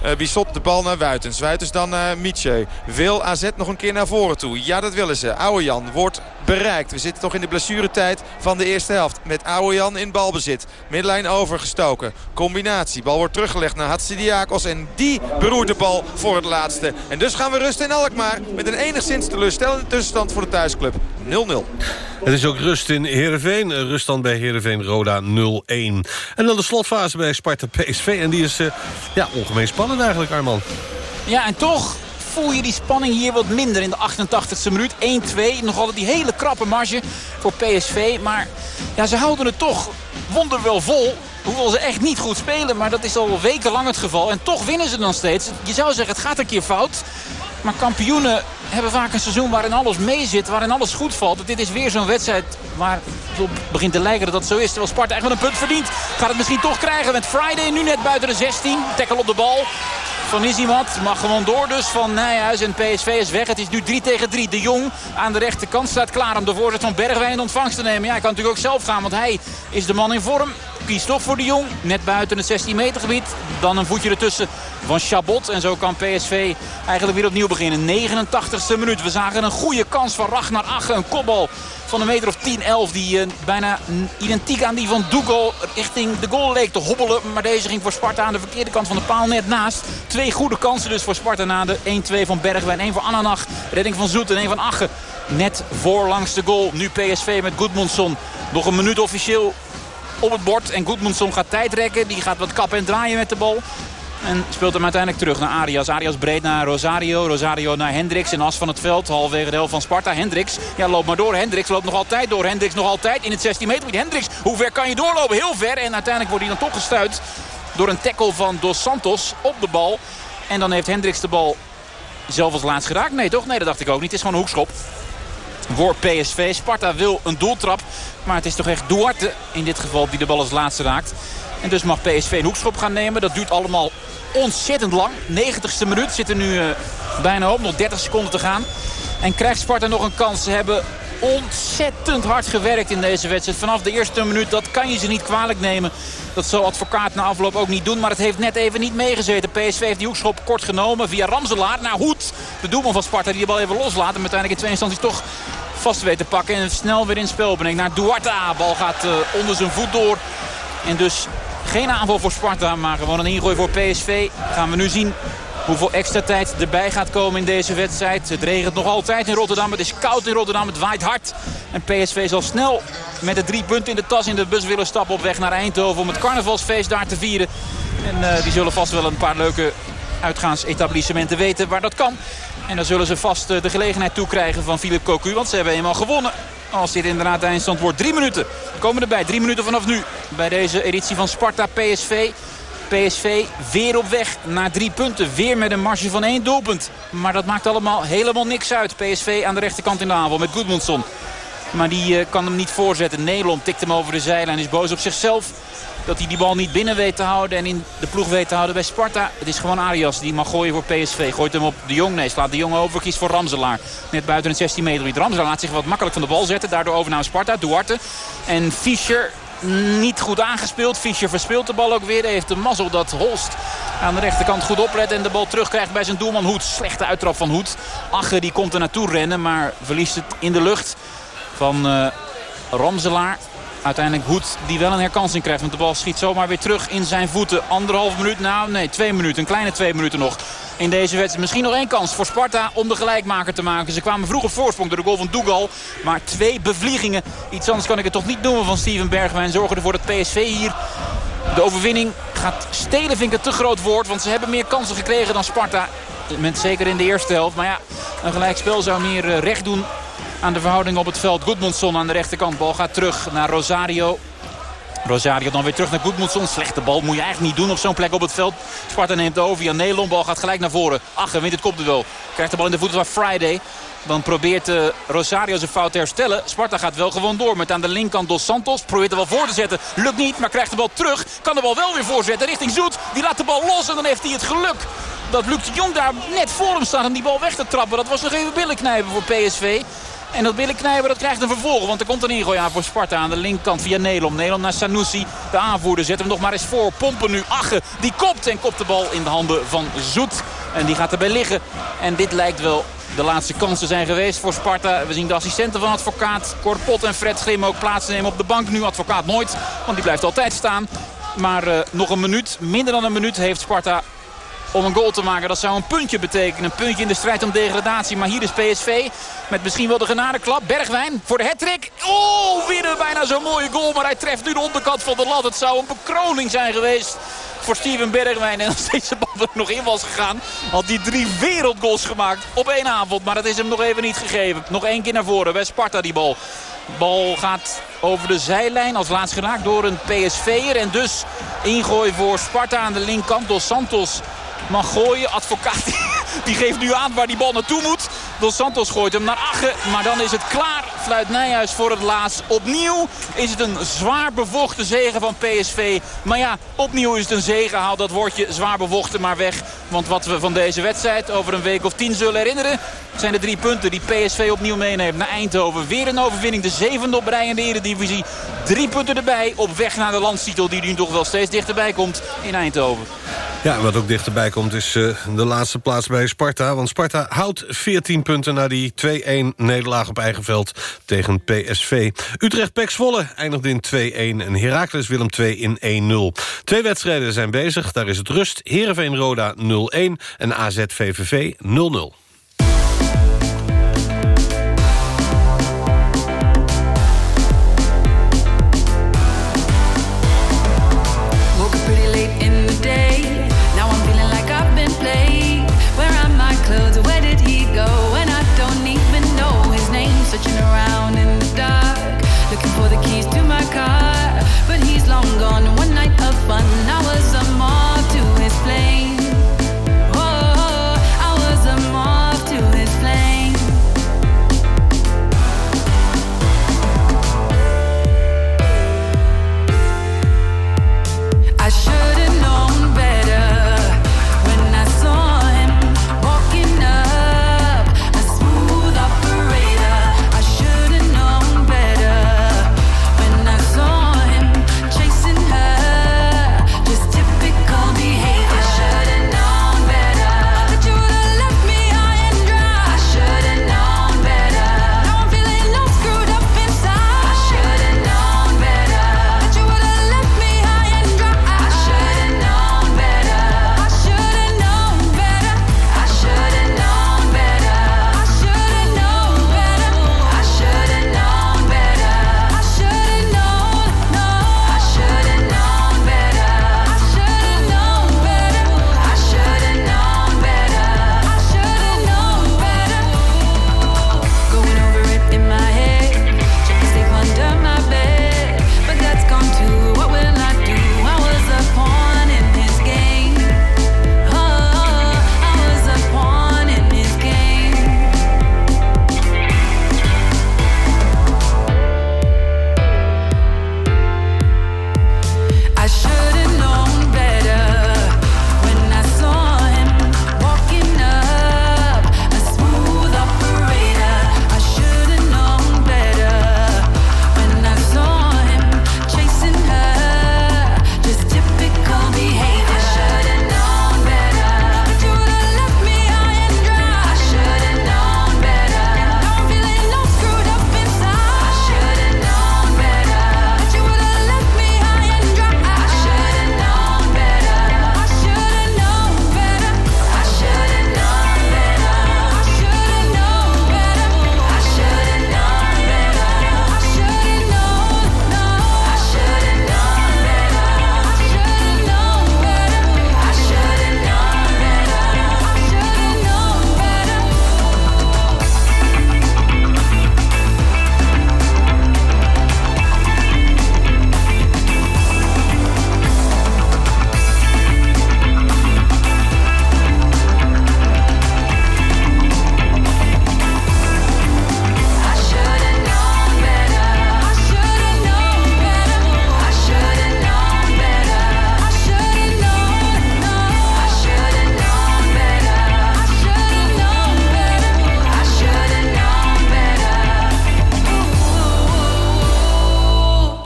uh, Bissot de bal naar Wuitens. Wuitens dan naar Mietje. Wil AZ nog een keer naar voren toe? Ja, dat willen ze. Jan wordt bereikt. We zitten toch in de blessuretijd van de eerste helft. Met Jan in balbezit. Midlijn overgestoken. Combinatie. Bal wordt teruggelegd naar Hatsidiakos. En die beroert de bal voor het laatste. En dus gaan we rusten in Alkmaar. Met een enigszins teleurstellende tussenstand voor de thuisclub. 0-0.
Het is ook rust in Heerenveen. Rust dan bij Heerenveen Roda 0-1. En dan de slotfase bij Sparta PSV. En die is uh, ja, ongemeen spannend eigenlijk, Arman.
Ja, en toch voel je die spanning hier wat minder in de 88e minuut. 1-2, nog altijd die hele krappe marge voor PSV. Maar ja, ze houden het toch wonderwel vol. Hoewel ze echt niet goed spelen, maar dat is al wekenlang het geval. En toch winnen ze dan steeds. Je zou zeggen, het gaat een keer fout. Maar kampioenen hebben vaak een seizoen waarin alles meezit, waarin alles goed valt. Dit is weer zo'n wedstrijd waar het begint te lijken dat dat zo is. Terwijl Sparta echt wel een punt verdient. Gaat het misschien toch krijgen met Friday nu net buiten de 16. Tackle op de bal. Van Isimat mag gewoon door dus van Nijhuis en PSV is weg. Het is nu 3 tegen 3. De Jong aan de rechterkant staat klaar om de voorzet van Bergwijn in ontvangst te nemen. Ja, hij kan natuurlijk ook zelf gaan, want hij is de man in vorm. Kiest toch voor de Jong. Net buiten het 16 meter gebied. Dan een voetje ertussen van Chabot. En zo kan PSV eigenlijk weer opnieuw beginnen. 89ste minuut. We zagen een goede kans van Ragnar Ache. Een kopbal van een meter of 10, 11. Die uh, bijna identiek aan die van Dougal richting de goal leek te hobbelen. Maar deze ging voor Sparta aan de verkeerde kant van de paal net naast. Twee goede kansen dus voor Sparta na de 1-2 van Bergwijn. 1 voor Ananach, redding van Zoet en 1 van Ache. Net voor langs de goal. Nu PSV met Goodmundsson. Nog een minuut officieel op het bord. En Goodmundsson gaat tijd rekken. Die gaat wat kappen en draaien met de bal. En speelt hem uiteindelijk terug naar Arias. Arias breed naar Rosario. Rosario naar Hendricks in as van het veld. Halverwege de helft van Sparta. Hendricks, ja loopt maar door. Hendricks loopt nog altijd door. Hendricks nog altijd in het 16 meter. Hendricks, hoe ver kan je doorlopen? Heel ver. En uiteindelijk wordt hij dan toch gestuurd door een tackle van Dos Santos op de bal. En dan heeft Hendricks de bal zelf als laatst geraakt. Nee toch? Nee, dat dacht ik ook niet. Het is gewoon een hoekschop voor PSV. Sparta wil een doeltrap. Maar het is toch echt Duarte in dit geval die de bal als laatste raakt. En dus mag PSV een hoekschop gaan nemen. Dat duurt allemaal ontzettend lang. 90ste minuut zit er nu uh, bijna op. Nog 30 seconden te gaan. En krijgt Sparta nog een kans. Ze hebben ontzettend hard gewerkt in deze wedstrijd. Vanaf de eerste minuut, dat kan je ze niet kwalijk nemen. Dat zal advocaat na afloop ook niet doen. Maar het heeft net even niet meegezeten. PSV heeft die hoekschop kort genomen via Ramselaar naar Hoed. De doelman van Sparta die de bal even loslaat. En uiteindelijk in twee instanties toch vast weet te pakken. En snel weer in spel brengt naar Duarte. Bal gaat uh, onder zijn voet door. En dus geen aanval voor Sparta, maar gewoon een ingooi voor PSV. Gaan we nu zien hoeveel extra tijd erbij gaat komen in deze wedstrijd. Het regent nog altijd in Rotterdam. Het is koud in Rotterdam. Het waait hard. En PSV zal snel met de drie punten in de tas in de bus willen stappen op weg naar Eindhoven. Om het carnavalsfeest daar te vieren. En uh, die zullen vast wel een paar leuke uitgaansetablissementen weten waar dat kan. En dan zullen ze vast uh, de gelegenheid toekrijgen van Philip Cocu. Want ze hebben eenmaal gewonnen. Als dit inderdaad de eindstand wordt. Drie minuten komen erbij. Drie minuten vanaf nu. Bij deze editie van Sparta PSV. PSV weer op weg naar drie punten. Weer met een marge van één doelpunt. Maar dat maakt allemaal helemaal niks uit. PSV aan de rechterkant in de aanval met Goodmundsson. Maar die uh, kan hem niet voorzetten. Nederland tikt hem over de zijlijn. Is boos op zichzelf. Dat hij die bal niet binnen weet te houden en in de ploeg weet te houden bij Sparta. Het is gewoon Arias die mag gooien voor PSV. Gooit hem op de Jong. Nee, slaat de Jong over. Kiest voor Ramselaar. Net buiten het 16 meter. Ramselaar laat zich wat makkelijk van de bal zetten. Daardoor over naar Sparta. Duarte. En Fischer niet goed aangespeeld. Fischer verspeelt de bal ook weer. Hij heeft de mazzel dat Holst aan de rechterkant goed oplet. En de bal terugkrijgt bij zijn doelman Hoed. Slechte uittrap van Hoed. Ache die komt er naartoe rennen. Maar verliest het in de lucht van uh, Ramselaar. Uiteindelijk Hoed die wel een herkansing krijgt. Want de bal schiet zomaar weer terug in zijn voeten. Anderhalf minuut, nou nee, twee minuten. Een kleine twee minuten nog in deze wedstrijd. Misschien nog één kans voor Sparta om de gelijkmaker te maken. Ze kwamen vroeg op voorsprong door de goal van Dougal. Maar twee bevliegingen. Iets anders kan ik het toch niet noemen van Steven Bergwijn. Zorgen ervoor dat PSV hier de overwinning gaat stelen. Vind ik een te groot woord. Want ze hebben meer kansen gekregen dan Sparta. Met, zeker in de eerste helft. Maar ja, een gelijkspel zou meer recht doen aan de verhouding op het veld. Goodmundsson aan de rechterkant. Bal gaat terug naar Rosario. Rosario dan weer terug naar Goodmundsson. Slechte bal moet je eigenlijk niet doen op zo'n plek op het veld. Sparta neemt over. Jan Nederland bal gaat gelijk naar voren. Achter wint het kopduel. Krijgt de bal in de voeten van Friday. Dan probeert uh, Rosario zijn fout te herstellen. Sparta gaat wel gewoon door met aan de linkerkant Dos Santos. Probeert er wel voor te zetten. Lukt niet, maar krijgt de bal terug. Kan de bal wel weer voorzetten richting Zoet. Die laat de bal los en dan heeft hij het geluk dat Luc de Jong daar net voor hem staat om die bal weg te trappen. Dat was nog even billen knijpen voor PSV. En dat billen knijpen, dat krijgt een vervolg. Want er komt een ingooi aan voor Sparta aan de linkerkant via Nederland. Nederland naar Sanusi, de aanvoerder. Zet hem nog maar eens voor. Pompen nu Ache. Die kopt en kopt de bal in de handen van Zoet. En die gaat erbij liggen. En dit lijkt wel de laatste kansen zijn geweest voor Sparta. We zien de assistenten van advocaat. Korpot en Fred Grim ook plaatsnemen op de bank. Nu advocaat nooit, want die blijft altijd staan. Maar uh, nog een minuut, minder dan een minuut heeft Sparta om een goal te maken. Dat zou een puntje betekenen. Een puntje in de strijd om degradatie. Maar hier is PSV met misschien wel de genadeklap. Bergwijn voor de hattrick. Oh, weer bijna zo'n mooie goal. Maar hij treft nu de onderkant van de lat. Het zou een bekroning zijn geweest voor Steven Bergwijn. En als deze bal er nog in was gegaan, had hij drie wereldgoals gemaakt op één avond. Maar dat is hem nog even niet gegeven. Nog één keer naar voren bij Sparta die bal. Bal gaat over de zijlijn. Als laatst geraakt door een PSV'er. En dus ingooi voor Sparta aan de linkerkant. Dos Santos mag gooien. Advocaat die geeft nu aan waar die bal naartoe moet. Dos Santos gooit hem naar Ache. Maar dan is het klaar fluit Nijhuis voor het laatst. Opnieuw is het een zwaar bevochten zegen van PSV. Maar ja, opnieuw is het een zegen. Haal dat woordje zwaar bevochten maar weg. Want wat we van deze wedstrijd over een week of tien zullen herinneren... zijn de drie punten die PSV opnieuw meeneemt naar Eindhoven. Weer een overwinning, de zevende op rij in de Eredivisie. Drie punten erbij op weg naar de landstitel die nu toch wel steeds dichterbij komt in Eindhoven.
Ja, wat ook dichterbij komt is uh, de laatste plaats bij Sparta. Want Sparta houdt 14 punten na die 2-1 nederlaag op eigen veld tegen PSV. Utrecht Pek Zwolle eindigde in 2-1 en Heracles Willem 2 in 1-0. Twee wedstrijden zijn bezig, daar is het rust. Heerenveen Roda 0-1 en AZ VVV 0-0.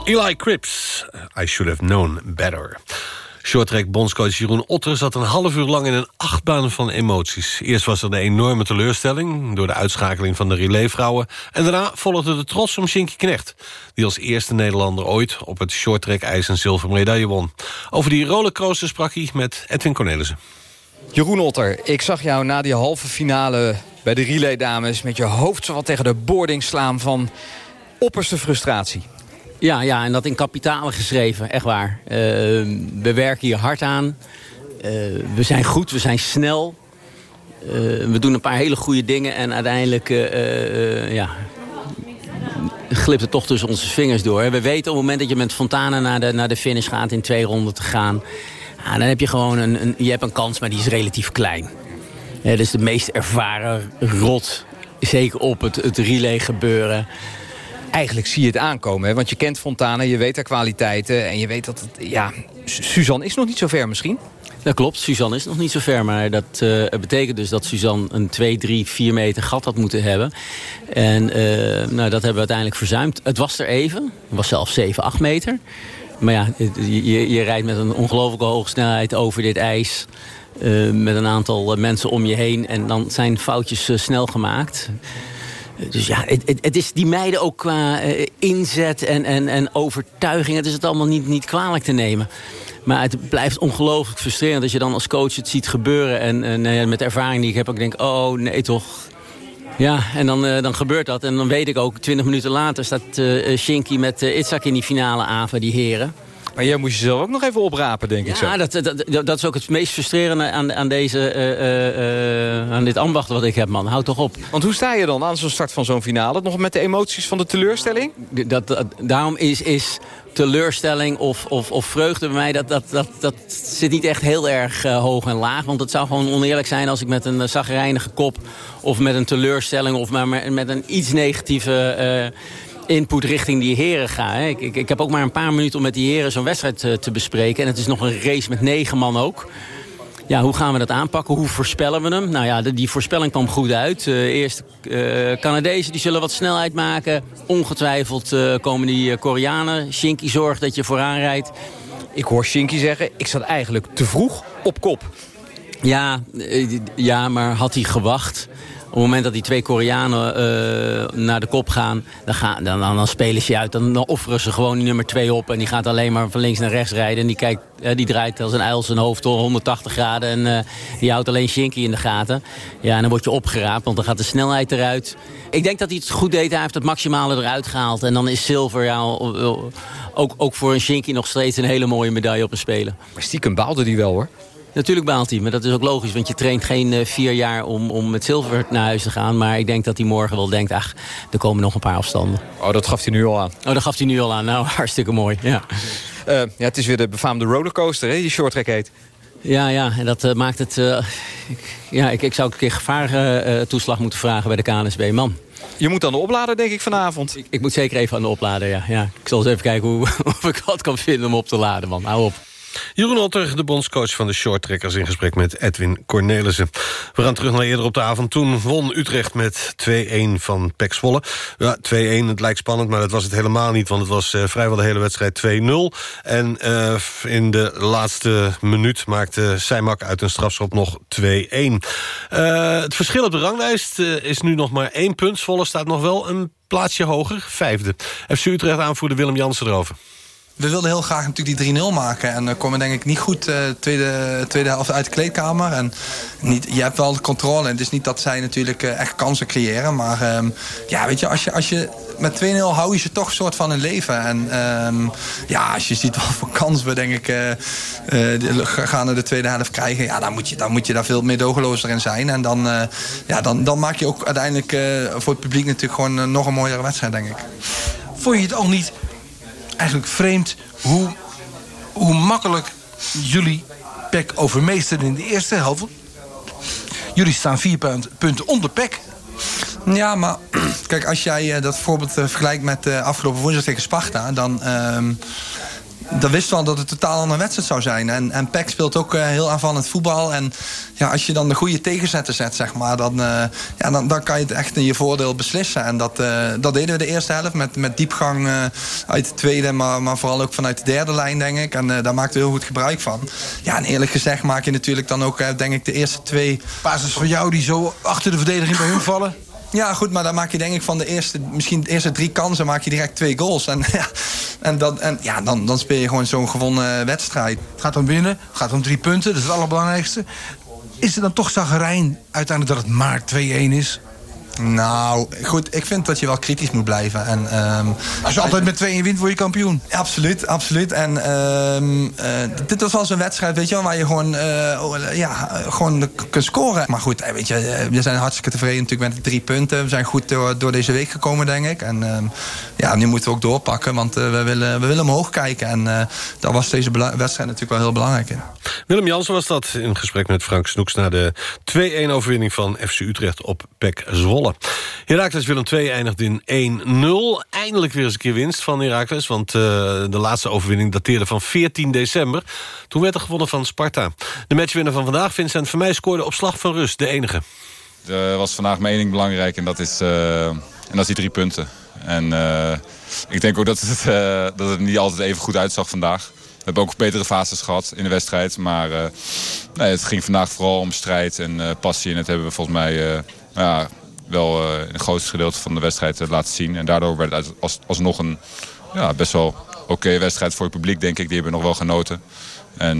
Eli Cripps, I should have known better. Shorttrack bondscoach Jeroen Otter zat een half uur lang in een achtbaan van emoties. Eerst was er een enorme teleurstelling door de uitschakeling van de relayvrouwen... en daarna volgde de trots om Shinky Knecht... die als eerste Nederlander ooit op het shorttrack ijs en zilver medaille won. Over die rollercoaster sprak hij met Edwin Cornelissen.
Jeroen Otter, ik zag jou na die halve finale bij de relaydames... met je hoofd zo tegen de boarding slaan van opperste frustratie.
Ja, ja, en dat in kapitalen geschreven, echt waar. Uh, we werken hier hard aan. Uh, we zijn goed, we zijn snel. Uh, we doen een paar hele goede dingen en uiteindelijk ja, glipt het toch tussen onze vingers door. We weten op het moment dat je met Fontana naar de, naar de finish gaat in twee ronden te gaan... Dan heb je gewoon een, je hebt een kans, maar die is relatief klein. is de meest ervaren rot, zeker op het, het relay gebeuren...
eigenlijk zie je het aankomen. Hè? Want je kent Fontana, je weet haar kwaliteiten... en je weet dat het... Ja, Su- Suzanne is nog niet zo ver misschien.
Dat klopt, Suzanne is nog niet zo ver. Maar dat eh, betekent dus dat Suzanne een 2, 3, 4 meter gat had moeten hebben. En eh, nou, dat hebben we uiteindelijk verzuimd. Het was er even. Het was zelfs 7, 8 meter. Maar ja, je, je rijdt met een ongelooflijke hoge snelheid over dit ijs. eh, met een aantal mensen om je heen. En dan zijn foutjes snel gemaakt. Dus ja, het, het, het is die meiden ook qua eh, inzet en, en, en overtuiging... het is het allemaal niet, niet kwalijk te nemen. Maar het blijft ongelooflijk frustrerend als je dan als coach het ziet gebeuren. En, eh, met de ervaring die ik heb, ook denk oh nee toch... Ja, en dan, eh, dan gebeurt dat. En dan weet ik ook, 20 minuten later staat Shinky met eh Itzak in die finale AVA, die heren.
Maar jij moest jezelf ook nog even oprapen, denk ik zo.
Ja, dat, dat, dat, is ook het meest frustrerende aan, aan, deze, eh, eh, eh, aan dit ambacht wat ik heb, man. Houd toch op.
Want hoe sta je dan aan zo'n start van zo'n finale? Nog met de emoties van de teleurstelling?
Dat, dat, daarom is, is teleurstelling of, of, of vreugde bij mij... Dat, dat, dat, dat zit niet echt heel erg hoog en laag. Want het zou gewoon oneerlijk zijn als ik met een zagrijnige kop... of met een teleurstelling of maar met, met een iets negatieve... eh, input richting die heren ga. Hè. Ik, ik, ik heb ook maar een paar minuten om met die heren zo'n wedstrijd uh, te bespreken. En het is nog een race met negen man ook. Ja, hoe gaan we dat aanpakken? Hoe voorspellen we hem? Nou ja, de, die voorspelling kwam goed uit. Uh, eerst uh, Canadezen die zullen wat snelheid maken. Ongetwijfeld komen die Koreanen. Shinky zorgt dat je vooraan rijdt.
Ik hoor Shinky zeggen, ik zat eigenlijk te vroeg op kop.
Ja, ja maar had hij gewacht... Op het moment dat die twee Koreanen uh, naar de kop gaan dan, gaan, dan, dan, spelen ze uit. Dan, offeren ze gewoon die nummer 2 op. En die gaat alleen maar van links naar rechts rijden. En die, kijkt, die draait als een uil zijn hoofd door 180 graden. En uh, die houdt alleen Shinky in de gaten. Ja, en dan word je opgeraapt, want dan gaat de snelheid eruit. Ik denk dat hij het goed deed. Hij heeft het maximale eruit gehaald. En dan is zilver ook, ook voor een Shinky nog steeds een hele mooie medaille op een spelen.
Maar stiekem baalde die wel hoor.
Natuurlijk baalt hij, maar dat is ook logisch. Want je traint geen uh, vier jaar om, om met zilver naar huis te gaan. Maar ik denk dat hij morgen wel denkt... ach, er komen nog een paar afstanden.
Oh, dat gaf hij nu al aan.
Oh, dat gaf hij nu al aan. Nou, hartstikke mooi, ja.
Uh, ja het is weer de befaamde rollercoaster, hè, die shorttrack heet.
Ja, ja, en dat uh, maakt het... Ik, ja, ik, ik zou een keer gevaartoeslag moeten vragen bij de KNSB. Man,
je moet aan de oplader, denk ik, vanavond.
Ik, ik, moet zeker even aan de oplader, ja. ja. Ik zal eens even kijken hoe, of ik wat kan vinden om op te laden, man. Hou op.
Jeroen Otter, de bondscoach van de shorttrekkers... in gesprek met Edwin Cornelissen. We gaan terug naar eerder op de avond. Toen won Utrecht met 2-1 van Pek Zwolle. Ja, 2-1, het lijkt spannend, maar dat was het helemaal niet... want het was uh, vrijwel de hele wedstrijd 2-0. En uh, in de laatste minuut maakte Seimak uit een strafschop nog 2-1. Uh, het verschil op de ranglijst is nu nog maar één punt. Zwolle staat nog wel een plaatsje hoger, vijfde. FC Utrecht aanvoerder Willem Jansen erover.
We wilden heel graag natuurlijk die 3-0 maken. En uh, kwamen denk ik niet goed uh, tweede, tweede helft uit de kleedkamer. En niet, je hebt wel de controle. Het is niet dat zij natuurlijk uh, echt kansen creëren. Maar um, ja, weet je, als je, als je met 2-0 hou je ze toch een soort van in leven. En um, ja, als je ziet wat voor kans we denk ik gaan naar de tweede helft krijgen. Ja, dan moet je, dan moet je daar veel meer dogelozer in zijn. En dan, ja, dan, dan maak je ook uiteindelijk voor het publiek natuurlijk gewoon nog een mooiere wedstrijd, denk ik.
Vond je het ook niet eigenlijk vreemd hoe, hoe makkelijk jullie PEC overmeesteren in de eerste helft. Jullie staan vier punten onder PEC.
Ja, maar kijk, als jij dat voorbeeld vergelijkt met de afgelopen woensdag tegen Sparta... dan, um, dan wisten we al dat het totaal andere wedstrijd zou zijn. En, en PEC speelt ook uh, heel aanvallend voetbal. En ja, als je dan de goede tegenzetten zet, zeg maar... dan, uh, ja, dan, dan kan je het echt in je voordeel beslissen. En dat, uh, dat deden we de eerste helft met, met diepgang uit de tweede... Maar, maar vooral ook vanuit de derde lijn, denk ik. En daar maakten we heel goed gebruik van. Ja, en eerlijk gezegd maak je natuurlijk dan ook, denk ik, de eerste twee...
Basis van jou die zo achter de verdediging bij hun vallen...
Ja, goed, maar dan maak je denk ik van de eerste, misschien de eerste drie kansen maak je direct twee goals. En, ja, en, dat, en ja, dan, dan speel je gewoon zo'n gewonnen wedstrijd.
Het gaat om winnen, het gaat om drie punten, dat is het allerbelangrijkste. Is er dan toch zagerijn uiteindelijk dat het maar 2-1 is?
Nou, goed, ik vind dat je wel kritisch moet blijven. En, um,
als je altijd met 2 wint, word je kampioen.
Absoluut, absoluut. En um, uh, dit was wel zo'n wedstrijd, weet je wel, waar je gewoon, uh, ja, gewoon kunt scoren. Maar goed, weet je, we zijn hartstikke tevreden natuurlijk met de drie punten. We zijn goed door, door deze week gekomen, denk ik. En um, ja, nu moeten we ook doorpakken, want uh, we, willen, we willen omhoog kijken. En daar was deze wedstrijd natuurlijk wel heel belangrijk in.
Willem Jansen was dat in gesprek met Frank Snoeks... na de 2-1 overwinning van FC Utrecht op PEC Zwolle. Zwolle. Heracles Willem II eindigt in 1-0. Eindelijk weer eens een keer winst van Heracles... want uh, de laatste overwinning dateerde van 14 december. Toen werd er gewonnen van Sparta. De matchwinner van vandaag, Vincent Vermeij, scoorde op slag van rust. De enige.
Er was vandaag ding belangrijk en dat is, uh, en dat is die drie punten. En uh, ik denk ook dat het, dat het niet altijd even goed uitzag vandaag. We hebben ook betere fases gehad in de wedstrijd. Maar het ging vandaag vooral om strijd en passie. En dat hebben we volgens mij ja, wel in het grootste gedeelte van de wedstrijd laten zien. En daardoor werd het als, alsnog een ja, best wel oké okay wedstrijd voor het publiek, denk ik. Die hebben nog wel genoten. En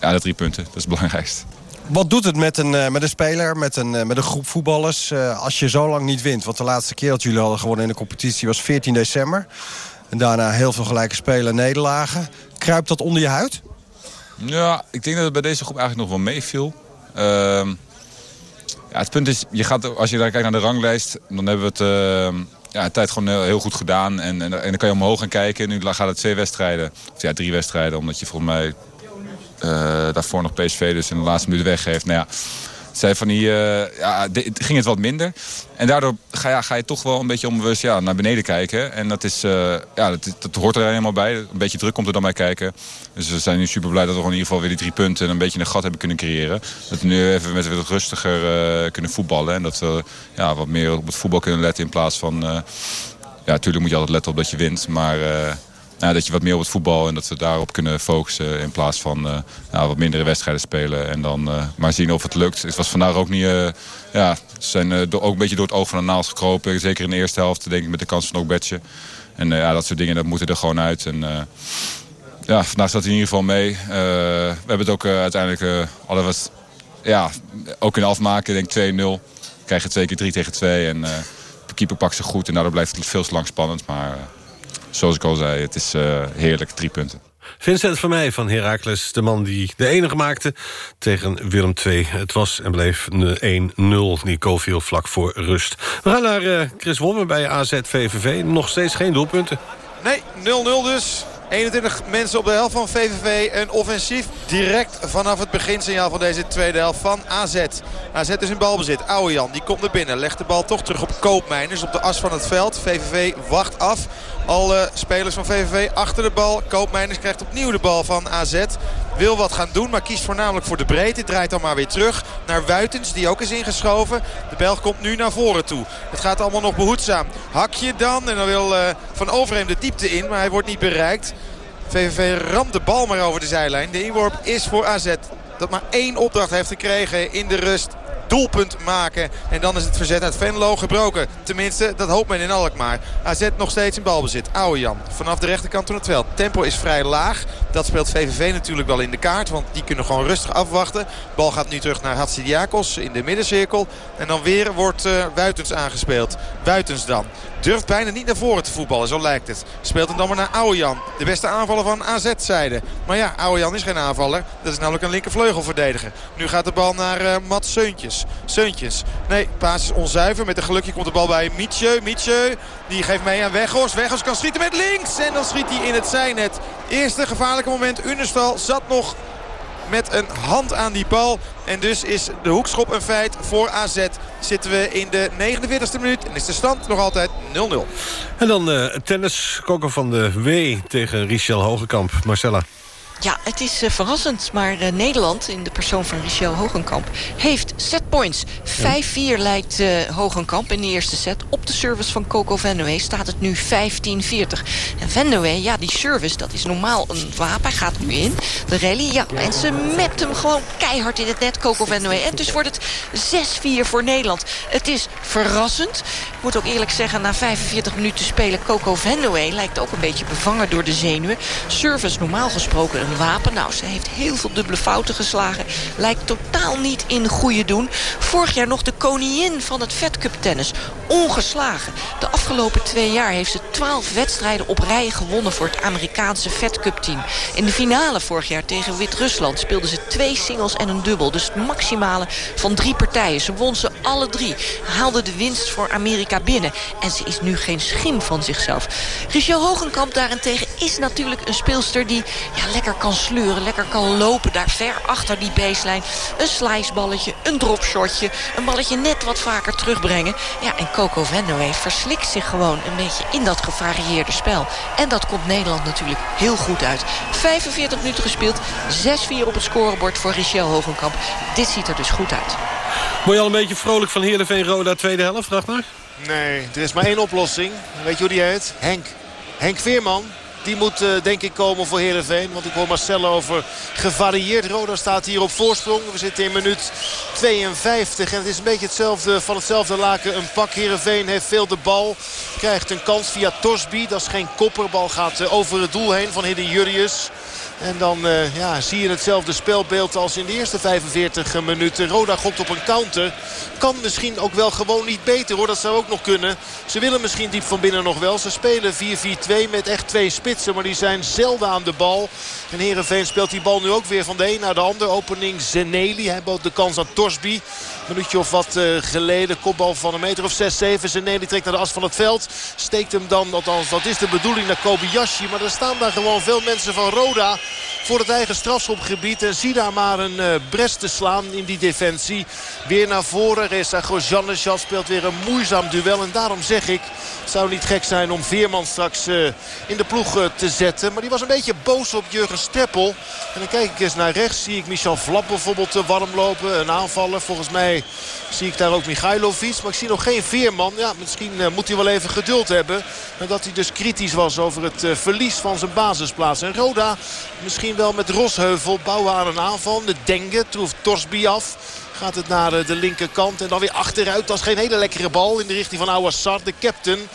ja, de drie punten, dat is het belangrijkste.
Wat doet het met een, met een speler, met een, met een groep voetballers... Als je zo lang niet wint? Want de laatste keer dat jullie hadden gewonnen in de competitie was 14 december. En daarna heel veel gelijke spelen nederlagen. Kruipt dat onder je huid?
Ja, ik denk dat het bij deze groep eigenlijk nog wel meeviel. Uh, het punt is, je gaat, als je daar kijkt naar de ranglijst... dan hebben we het uh, ja, de tijd gewoon heel, goed gedaan. En, en, dan kan je omhoog gaan kijken. Nu gaat het twee wedstrijden, of ja, drie wedstrijden... omdat je volgens mij uh, daarvoor nog PSV dus in de laatste minuut weggeeft. Nou ja, zei van die, uh, ja, ging het wat minder. En daardoor ga, ja, ga je toch wel een beetje onbewust ja, naar beneden kijken. En dat, is, uh, ja, dat, hoort er helemaal bij. Een beetje druk komt er dan bij kijken. Dus we zijn nu super blij dat we in ieder geval weer die drie punten... en een beetje een gat hebben kunnen creëren. Dat we nu even met wat rustiger uh, kunnen voetballen. En dat we ja, wat meer op het voetbal kunnen letten in plaats van... ja, natuurlijk moet je altijd letten op dat je wint, maar... Nou, dat je wat meer op het voetbal en dat we daarop kunnen focussen... in plaats van uh, nou, wat mindere wedstrijden spelen. En dan uh, maar zien of het lukt. Het was vandaag ook niet... Uh, ja, ze zijn ook een beetje door het oog van de naald gekropen. Zeker in de eerste helft, denk ik, met de kans van Okbetje. En ja, dat soort dingen, dat moeten er gewoon uit. En, ja, vandaag zat hij in ieder geval mee. we hebben het ook uiteindelijk... alle ja, ook kunnen afmaken. Ik denk 2-0. Krijgen twee keer 3 tegen 2. En de keeper pakt ze goed. En daardoor blijft het veel te lang spannend. Maar zoals ik al zei, het is uh, heerlijk, drie punten.
Vincent van Meij van Heracles, de man die de enige maakte tegen Willem II. Het was en bleef 1-0, Nico viel vlak voor rust. We gaan naar uh, Chris Wommer bij AZ-VVV. Nog steeds geen doelpunten.
Nee, 0-0 dus. 21 mensen op de helft van VVV. Een offensief direct vanaf het beginsignaal van deze tweede helft van AZ. AZ is in balbezit. Ouwejan die komt naar binnen. Legt de bal toch terug op Koopmeiners op de as van het veld. VVV wacht af. Alle spelers van VVV achter de bal. Koopmeiners krijgt opnieuw de bal van AZ. Wil wat gaan doen, maar kiest voornamelijk voor de breedte. Draait dan maar weer terug naar Wuitens, die ook is ingeschoven. De Belg komt nu naar voren toe. Het gaat allemaal nog behoedzaam. Hakje dan en dan wil uh, Van Overheem de diepte in, maar hij wordt niet bereikt. VVV ramt de bal maar over de zijlijn. De inworp is voor AZ. Dat maar één opdracht heeft gekregen in de rust doelpunt maken. En dan is het verzet uit Venlo gebroken. Tenminste, dat hoopt men in Alkmaar. AZ nog steeds in balbezit. Jan vanaf de rechterkant van het veld. Tempo is vrij laag. Dat speelt VVV natuurlijk wel in de kaart. Want die kunnen gewoon rustig afwachten. Bal gaat nu terug naar Hatsidiakos in de middencirkel. En dan weer wordt uh, Wuitens aangespeeld. Wuitens dan. Durft bijna niet naar voren te voetballen, zo lijkt het. Speelt hem dan maar naar Ouwejan. De beste aanvaller van AZ-zijde. Maar ja, Ouwejan is geen aanvaller. Dat is namelijk een linkervleugelverdediger. Nu gaat de bal naar uh, Seuntjes. Seuntjes. Nee, paas is onzuiver. Met een gelukje komt de bal bij Mietje. Mietje, die geeft mee aan Weghorst. Weghorst kan schieten met links. En dan schiet hij in het zijnet. Eerste gevaarlijke moment. Unerstal zat nog met een hand aan die bal. En dus is de hoekschop een feit voor AZ. Zitten we in de 49e minuut en is de stand nog altijd 0-0.
En dan uh, tennis. Koken van de W tegen Richel Hogekamp. Marcella.
Ja, het is uh, verrassend, maar uh, Nederland, in de persoon van Richel Hogenkamp... heeft setpoints. 5-4 lijkt uh, Hogenkamp in de eerste set. Op de service van Coco Vandeweghe staat het nu 15-40. En Vandeweghe, ja, die service, dat is normaal een wapen. Hij gaat nu in, de rally. Ja, en ze mept hem gewoon keihard in het net, Coco Vandeweghe. En dus wordt het 6-4 voor Nederland. Het is verrassend. Ik moet ook eerlijk zeggen, na 45 minuten spelen... Coco Vandeweghe lijkt ook een beetje bevangen door de zenuwen. Service normaal gesproken wapen. Nou, ze heeft heel veel dubbele fouten geslagen. Lijkt totaal niet in goede doen. Vorig jaar nog de koningin van het Fed Cup tennis. Ongeslagen. De afgelopen twee jaar heeft ze twaalf wedstrijden op rij gewonnen... voor het Amerikaanse Fed Cup team. In de finale vorig jaar tegen Wit-Rusland speelden ze twee singles en een dubbel. Dus het maximale van drie partijen. Ze won ze alle drie. Haalde de winst voor Amerika binnen. En ze is nu geen schim van zichzelf. Richel Hogenkamp daarentegen is natuurlijk een speelster... die ja, lekker kan sleuren, lekker kan lopen daar ver achter die baseline. Een sliceballetje, een dropshotje, een balletje net wat vaker terugbrengen brengen. Ja, en Coco Vandeweghe verslikt zich gewoon een beetje in dat gevarieerde spel. En dat komt Nederland natuurlijk heel goed uit. 45 minuten gespeeld, 6-4 op het scorebord voor Richel Hogenkamp. Dit ziet er dus goed uit.
Word je al een beetje vrolijk van Heerenveen Roda tweede helft, vraag maar?
Nee, er is maar één oplossing. Weet je hoe die heet? Henk. Henk Veerman. Die moet uh, denk ik komen voor Heerenveen. Want ik hoor Marcel over gevarieerd. Roda staat hier op voorsprong. We zitten in minuut 52. En het is een beetje hetzelfde van hetzelfde laken. Een pak Heerenveen heeft veel de bal. Krijgt een kans via Torsby. Dat is geen kopperbal. Gaat uh, over het doel heen van Hidde Jurrius. En dan uh, ja, zie je hetzelfde spelbeeld als in de eerste 45 minuten. Roda gokt op een counter. Kan misschien ook wel gewoon niet beter hoor. Dat zou ook nog kunnen. Ze willen misschien diep van binnen nog wel. Ze spelen 4-4-2 met echt twee spitsen. Maar die zijn zelden aan de bal. En Heerenveen speelt die bal nu ook weer van de een naar de ander. Opening Zeneli. Hij bood de kans aan Torsby. Minuutje of wat uh, geleden. Kopbal van een meter of 6-7. Zeneli trekt naar de as van het veld. Steekt hem dan, althans dat is de bedoeling, naar Kobayashi. Maar er staan daar gewoon veel mensen van Roda voor het eigen strafschopgebied. En zie daar maar een uh, bres te slaan in die defensie. Weer naar voren. Reza Gojanesjad speelt weer een moeizaam duel. En daarom zeg ik, het zou niet gek zijn om Veerman straks uh, in de ploeg te zetten. Maar die was een beetje boos op Jurgen Streppel. En dan kijk ik eens naar rechts. Zie ik Michel Vlap bijvoorbeeld warm lopen. Een aanvaller. Volgens mij zie ik daar ook Michailovic. Maar ik zie nog geen Veerman. Ja, misschien moet hij wel even geduld hebben. Nadat hij dus kritisch was over het verlies van zijn basisplaats. En Roda misschien wel met Rosheuvel bouwen aan een aanval. De Denge troeft Torsby af. Gaat het naar de linkerkant en dan weer achteruit. Dat is geen hele lekkere bal in de richting van Ouassar, de captain.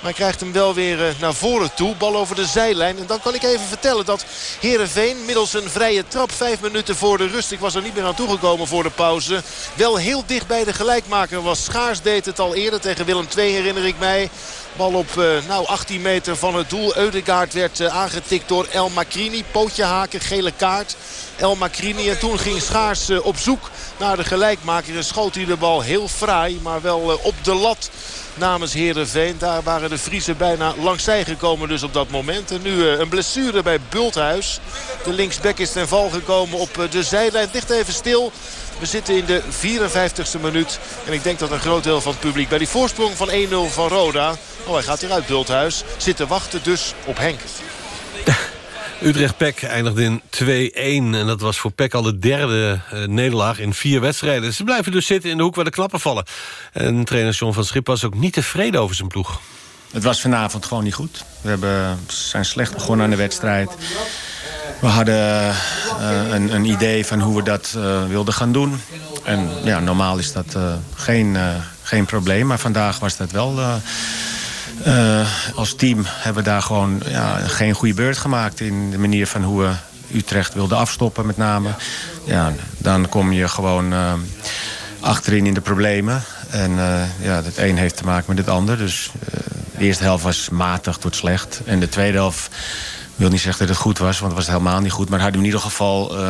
Maar krijgt hem wel weer naar voren toe. Bal over de zijlijn. En dan kan ik even vertellen dat Heerenveen middels een vrije trap... vijf minuten voor de rust, ik was er niet meer aan toegekomen voor de pauze... wel heel dicht bij de gelijkmaker was. Schaars deed het al eerder tegen Willem II herinner ik mij. Bal op uh, nou, 18 meter van het doel. Eudegaard werd uh, aangetikt door El Macrini. Pootje haken, gele kaart. El Macrini. En toen ging Schaars uh, op zoek naar de gelijkmaker. En schoot hij de bal heel fraai, maar wel op de lat namens Heerenveen. Daar waren de Friesen bijna langzij gekomen dus op dat moment. En nu een blessure bij Bulthuis. De linksback is ten val gekomen op de zijlijn. Ligt even stil. We zitten in de 54ste minuut. En ik denk dat een groot deel van het publiek bij die voorsprong van 1-0 van Roda... Oh, hij gaat eruit, Bulthuis. Zit te wachten dus op Henk.
Utrecht-Pek eindigde in 2-1. En dat was voor Pek al de derde uh, nederlaag in vier wedstrijden. Ze blijven dus zitten in de hoek waar de klappen vallen. En trainer John van Schip was ook niet tevreden over zijn ploeg.
Het was vanavond gewoon niet goed. We hebben, zijn slecht begonnen aan de wedstrijd. We hadden uh, een, een, idee van hoe we dat uh, wilden gaan doen. En ja, normaal is dat geen, geen probleem. Maar vandaag was dat wel... als team hebben we daar gewoon ja, geen goede beurt gemaakt... in de manier van hoe we Utrecht wilden afstoppen met name. Ja, dan kom je gewoon achterin in de problemen. En ja, het een heeft te maken met het ander. Dus de eerste helft was matig tot slecht. En de tweede helft... Ik wil niet zeggen dat het goed was, want het was helemaal niet goed. Maar hadden we in ieder geval uh,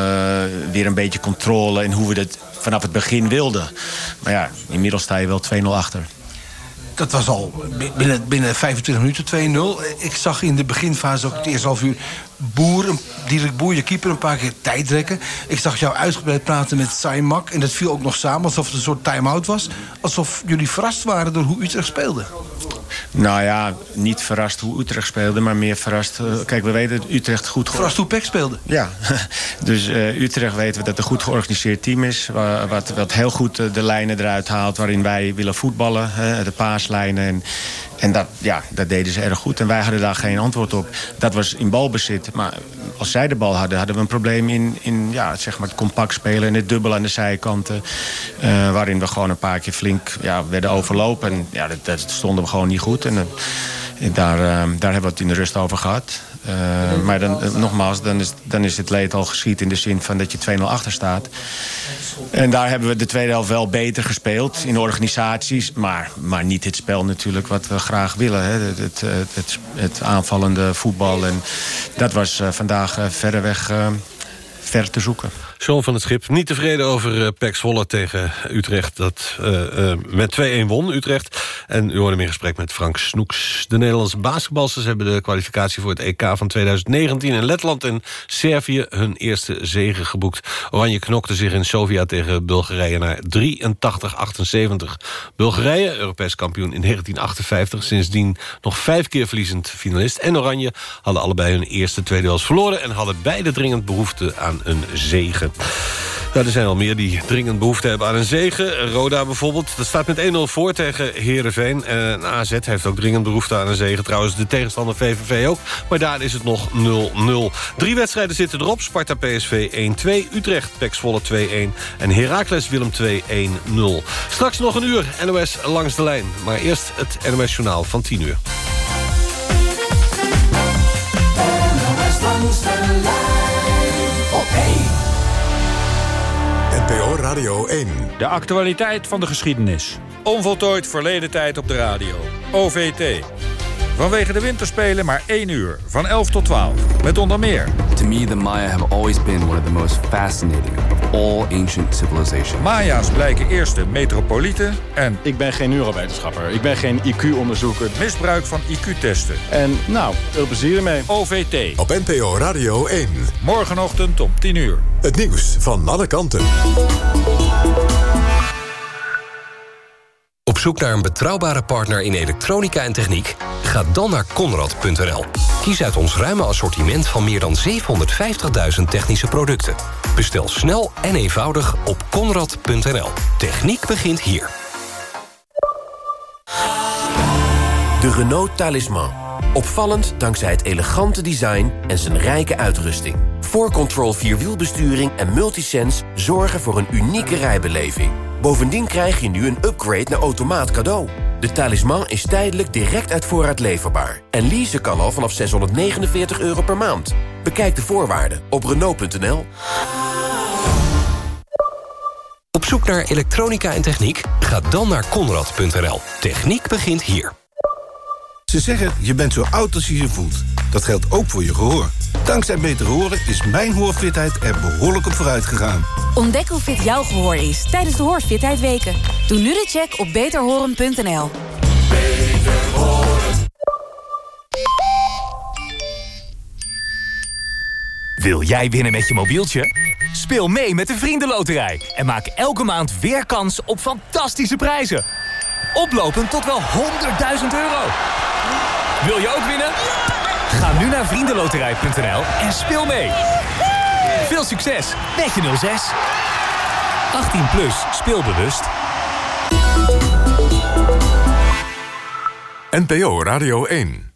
weer een beetje controle... in hoe we dat vanaf het begin wilden. Maar ja, inmiddels sta je wel 2-0 achter.
Dat was al binnen, binnen 25 minuten 2-0. Ik zag in de beginfase ook het eerste half uur... Boer, Dirk Boer, je keeper, een paar keer tijdrekken. Ik zag jou uitgebreid praten met Saimak. En dat viel ook nog samen, alsof het een soort time-out was. Alsof jullie verrast waren door hoe Utrecht speelde.
Nou ja, niet verrast hoe Utrecht speelde, maar meer verrast... Uh, kijk, we weten dat Utrecht goed...
Verrast hoe PEC speelde?
Ja, dus uh, Utrecht weten we dat het een goed georganiseerd team is... wat, wat heel goed uh, de lijnen eruit haalt waarin wij willen voetballen. de paaslijnen en... En dat, ja, dat deden ze erg goed. En wij hadden daar geen antwoord op. Dat was in balbezit. Maar als zij de bal hadden, hadden we een probleem in, in ja, zeg maar het compact spelen... en het dubbel aan de zijkanten. Uh, waarin we gewoon een paar keer flink ja, werden overlopen. En ja, dat, dat stonden we gewoon niet goed. En, uh, daar, uh, daar hebben we het in de rust over gehad. Uh, maar dan, nogmaals, dan is, dan is het leed al geschied in de zin van dat je 2-0 achter staat. En daar hebben we de tweede helft wel beter gespeeld in organisaties. Maar, maar niet het spel natuurlijk wat we graag willen. Hè. Het, het, het, aanvallende voetbal. En dat was uh, vandaag verreweg ver te zoeken.
Sean van het Schip, niet tevreden over uh, Pek tegen Utrecht... dat uh, uh, met 2-1 won, Utrecht. En u hoorde hem in gesprek met Frank Snoeks. De Nederlandse basketbalsters hebben de kwalificatie voor het EK van 2019... in Letland en Servië hun eerste zegen geboekt. Oranje knokte zich in Sofia tegen Bulgarije naar 83-78. Bulgarije, Europees kampioen in 1958... sindsdien nog vijf keer verliezend finalist. En Oranje hadden allebei hun eerste twee duels verloren... en hadden beide dringend behoefte aan een zegen. Nou, er zijn al meer die dringend behoefte hebben aan een zegen. Roda bijvoorbeeld, dat staat met 1-0 voor tegen Heerenveen. En AZ heeft ook dringend behoefte aan een zegen. Trouwens, de tegenstander VVV ook. Maar daar is het nog 0-0. Drie wedstrijden zitten erop. Sparta PSV 1-2, Utrecht Pek Zwolle 2-1... en Heracles Willem 2 1-0. Straks nog een uur NOS langs de lijn. Maar eerst het NOS Journaal van 10 uur.
Radio 1.
De actualiteit van de geschiedenis. Onvoltooid verleden tijd op de radio. OVT. Vanwege de winterspelen maar 1 uur, van 11 tot 12. Met onder meer...
To me, the Maya have always been one of the most fascinating of all ancient civilizations.
Maya's blijken eerste metropolieten en...
Ik ben geen neurowetenschapper, ik ben geen IQ-onderzoeker.
Misbruik van IQ-testen.
En nou, veel plezier ermee.
OVT.
Op NPO Radio 1.
Morgenochtend om 10 uur.
Het nieuws van alle kanten.
Zoek naar een betrouwbare partner in elektronica en techniek? Ga dan naar Conrad.nl. Kies uit ons ruime assortiment van meer dan 750.000 technische producten. Bestel snel en eenvoudig op Conrad.nl. Techniek begint hier.
De Renault Talisman. Opvallend dankzij het elegante design en zijn rijke uitrusting. 4Control Vierwielbesturing en Multisense zorgen voor een unieke rijbeleving. Bovendien krijg je nu een upgrade naar automaat cadeau. De talisman is tijdelijk direct uit voorraad leverbaar. En leasen kan al vanaf 649 euro per maand. Bekijk de voorwaarden op Renault.nl.
Op zoek naar elektronica en techniek? Ga dan naar Conrad.nl. Techniek begint hier.
Ze zeggen, je bent zo oud als je je voelt. Dat geldt ook voor je gehoor. Dankzij Beter Horen is mijn hoorfitheid er behoorlijk op vooruit gegaan.
Ontdek hoe fit jouw gehoor is tijdens de Hoorfitheid Weken. Doe nu de check op beterhoren.nl.
Wil jij winnen met je mobieltje? Speel mee met de Vriendenloterij en maak elke maand weer kans op fantastische prijzen. Oplopend tot wel 100.000 euro. Wil je ook winnen? Ga nu naar vriendenloterij.nl en speel mee. Veel succes met je 06. 18 plus, speelbewust.
NPO Radio 1.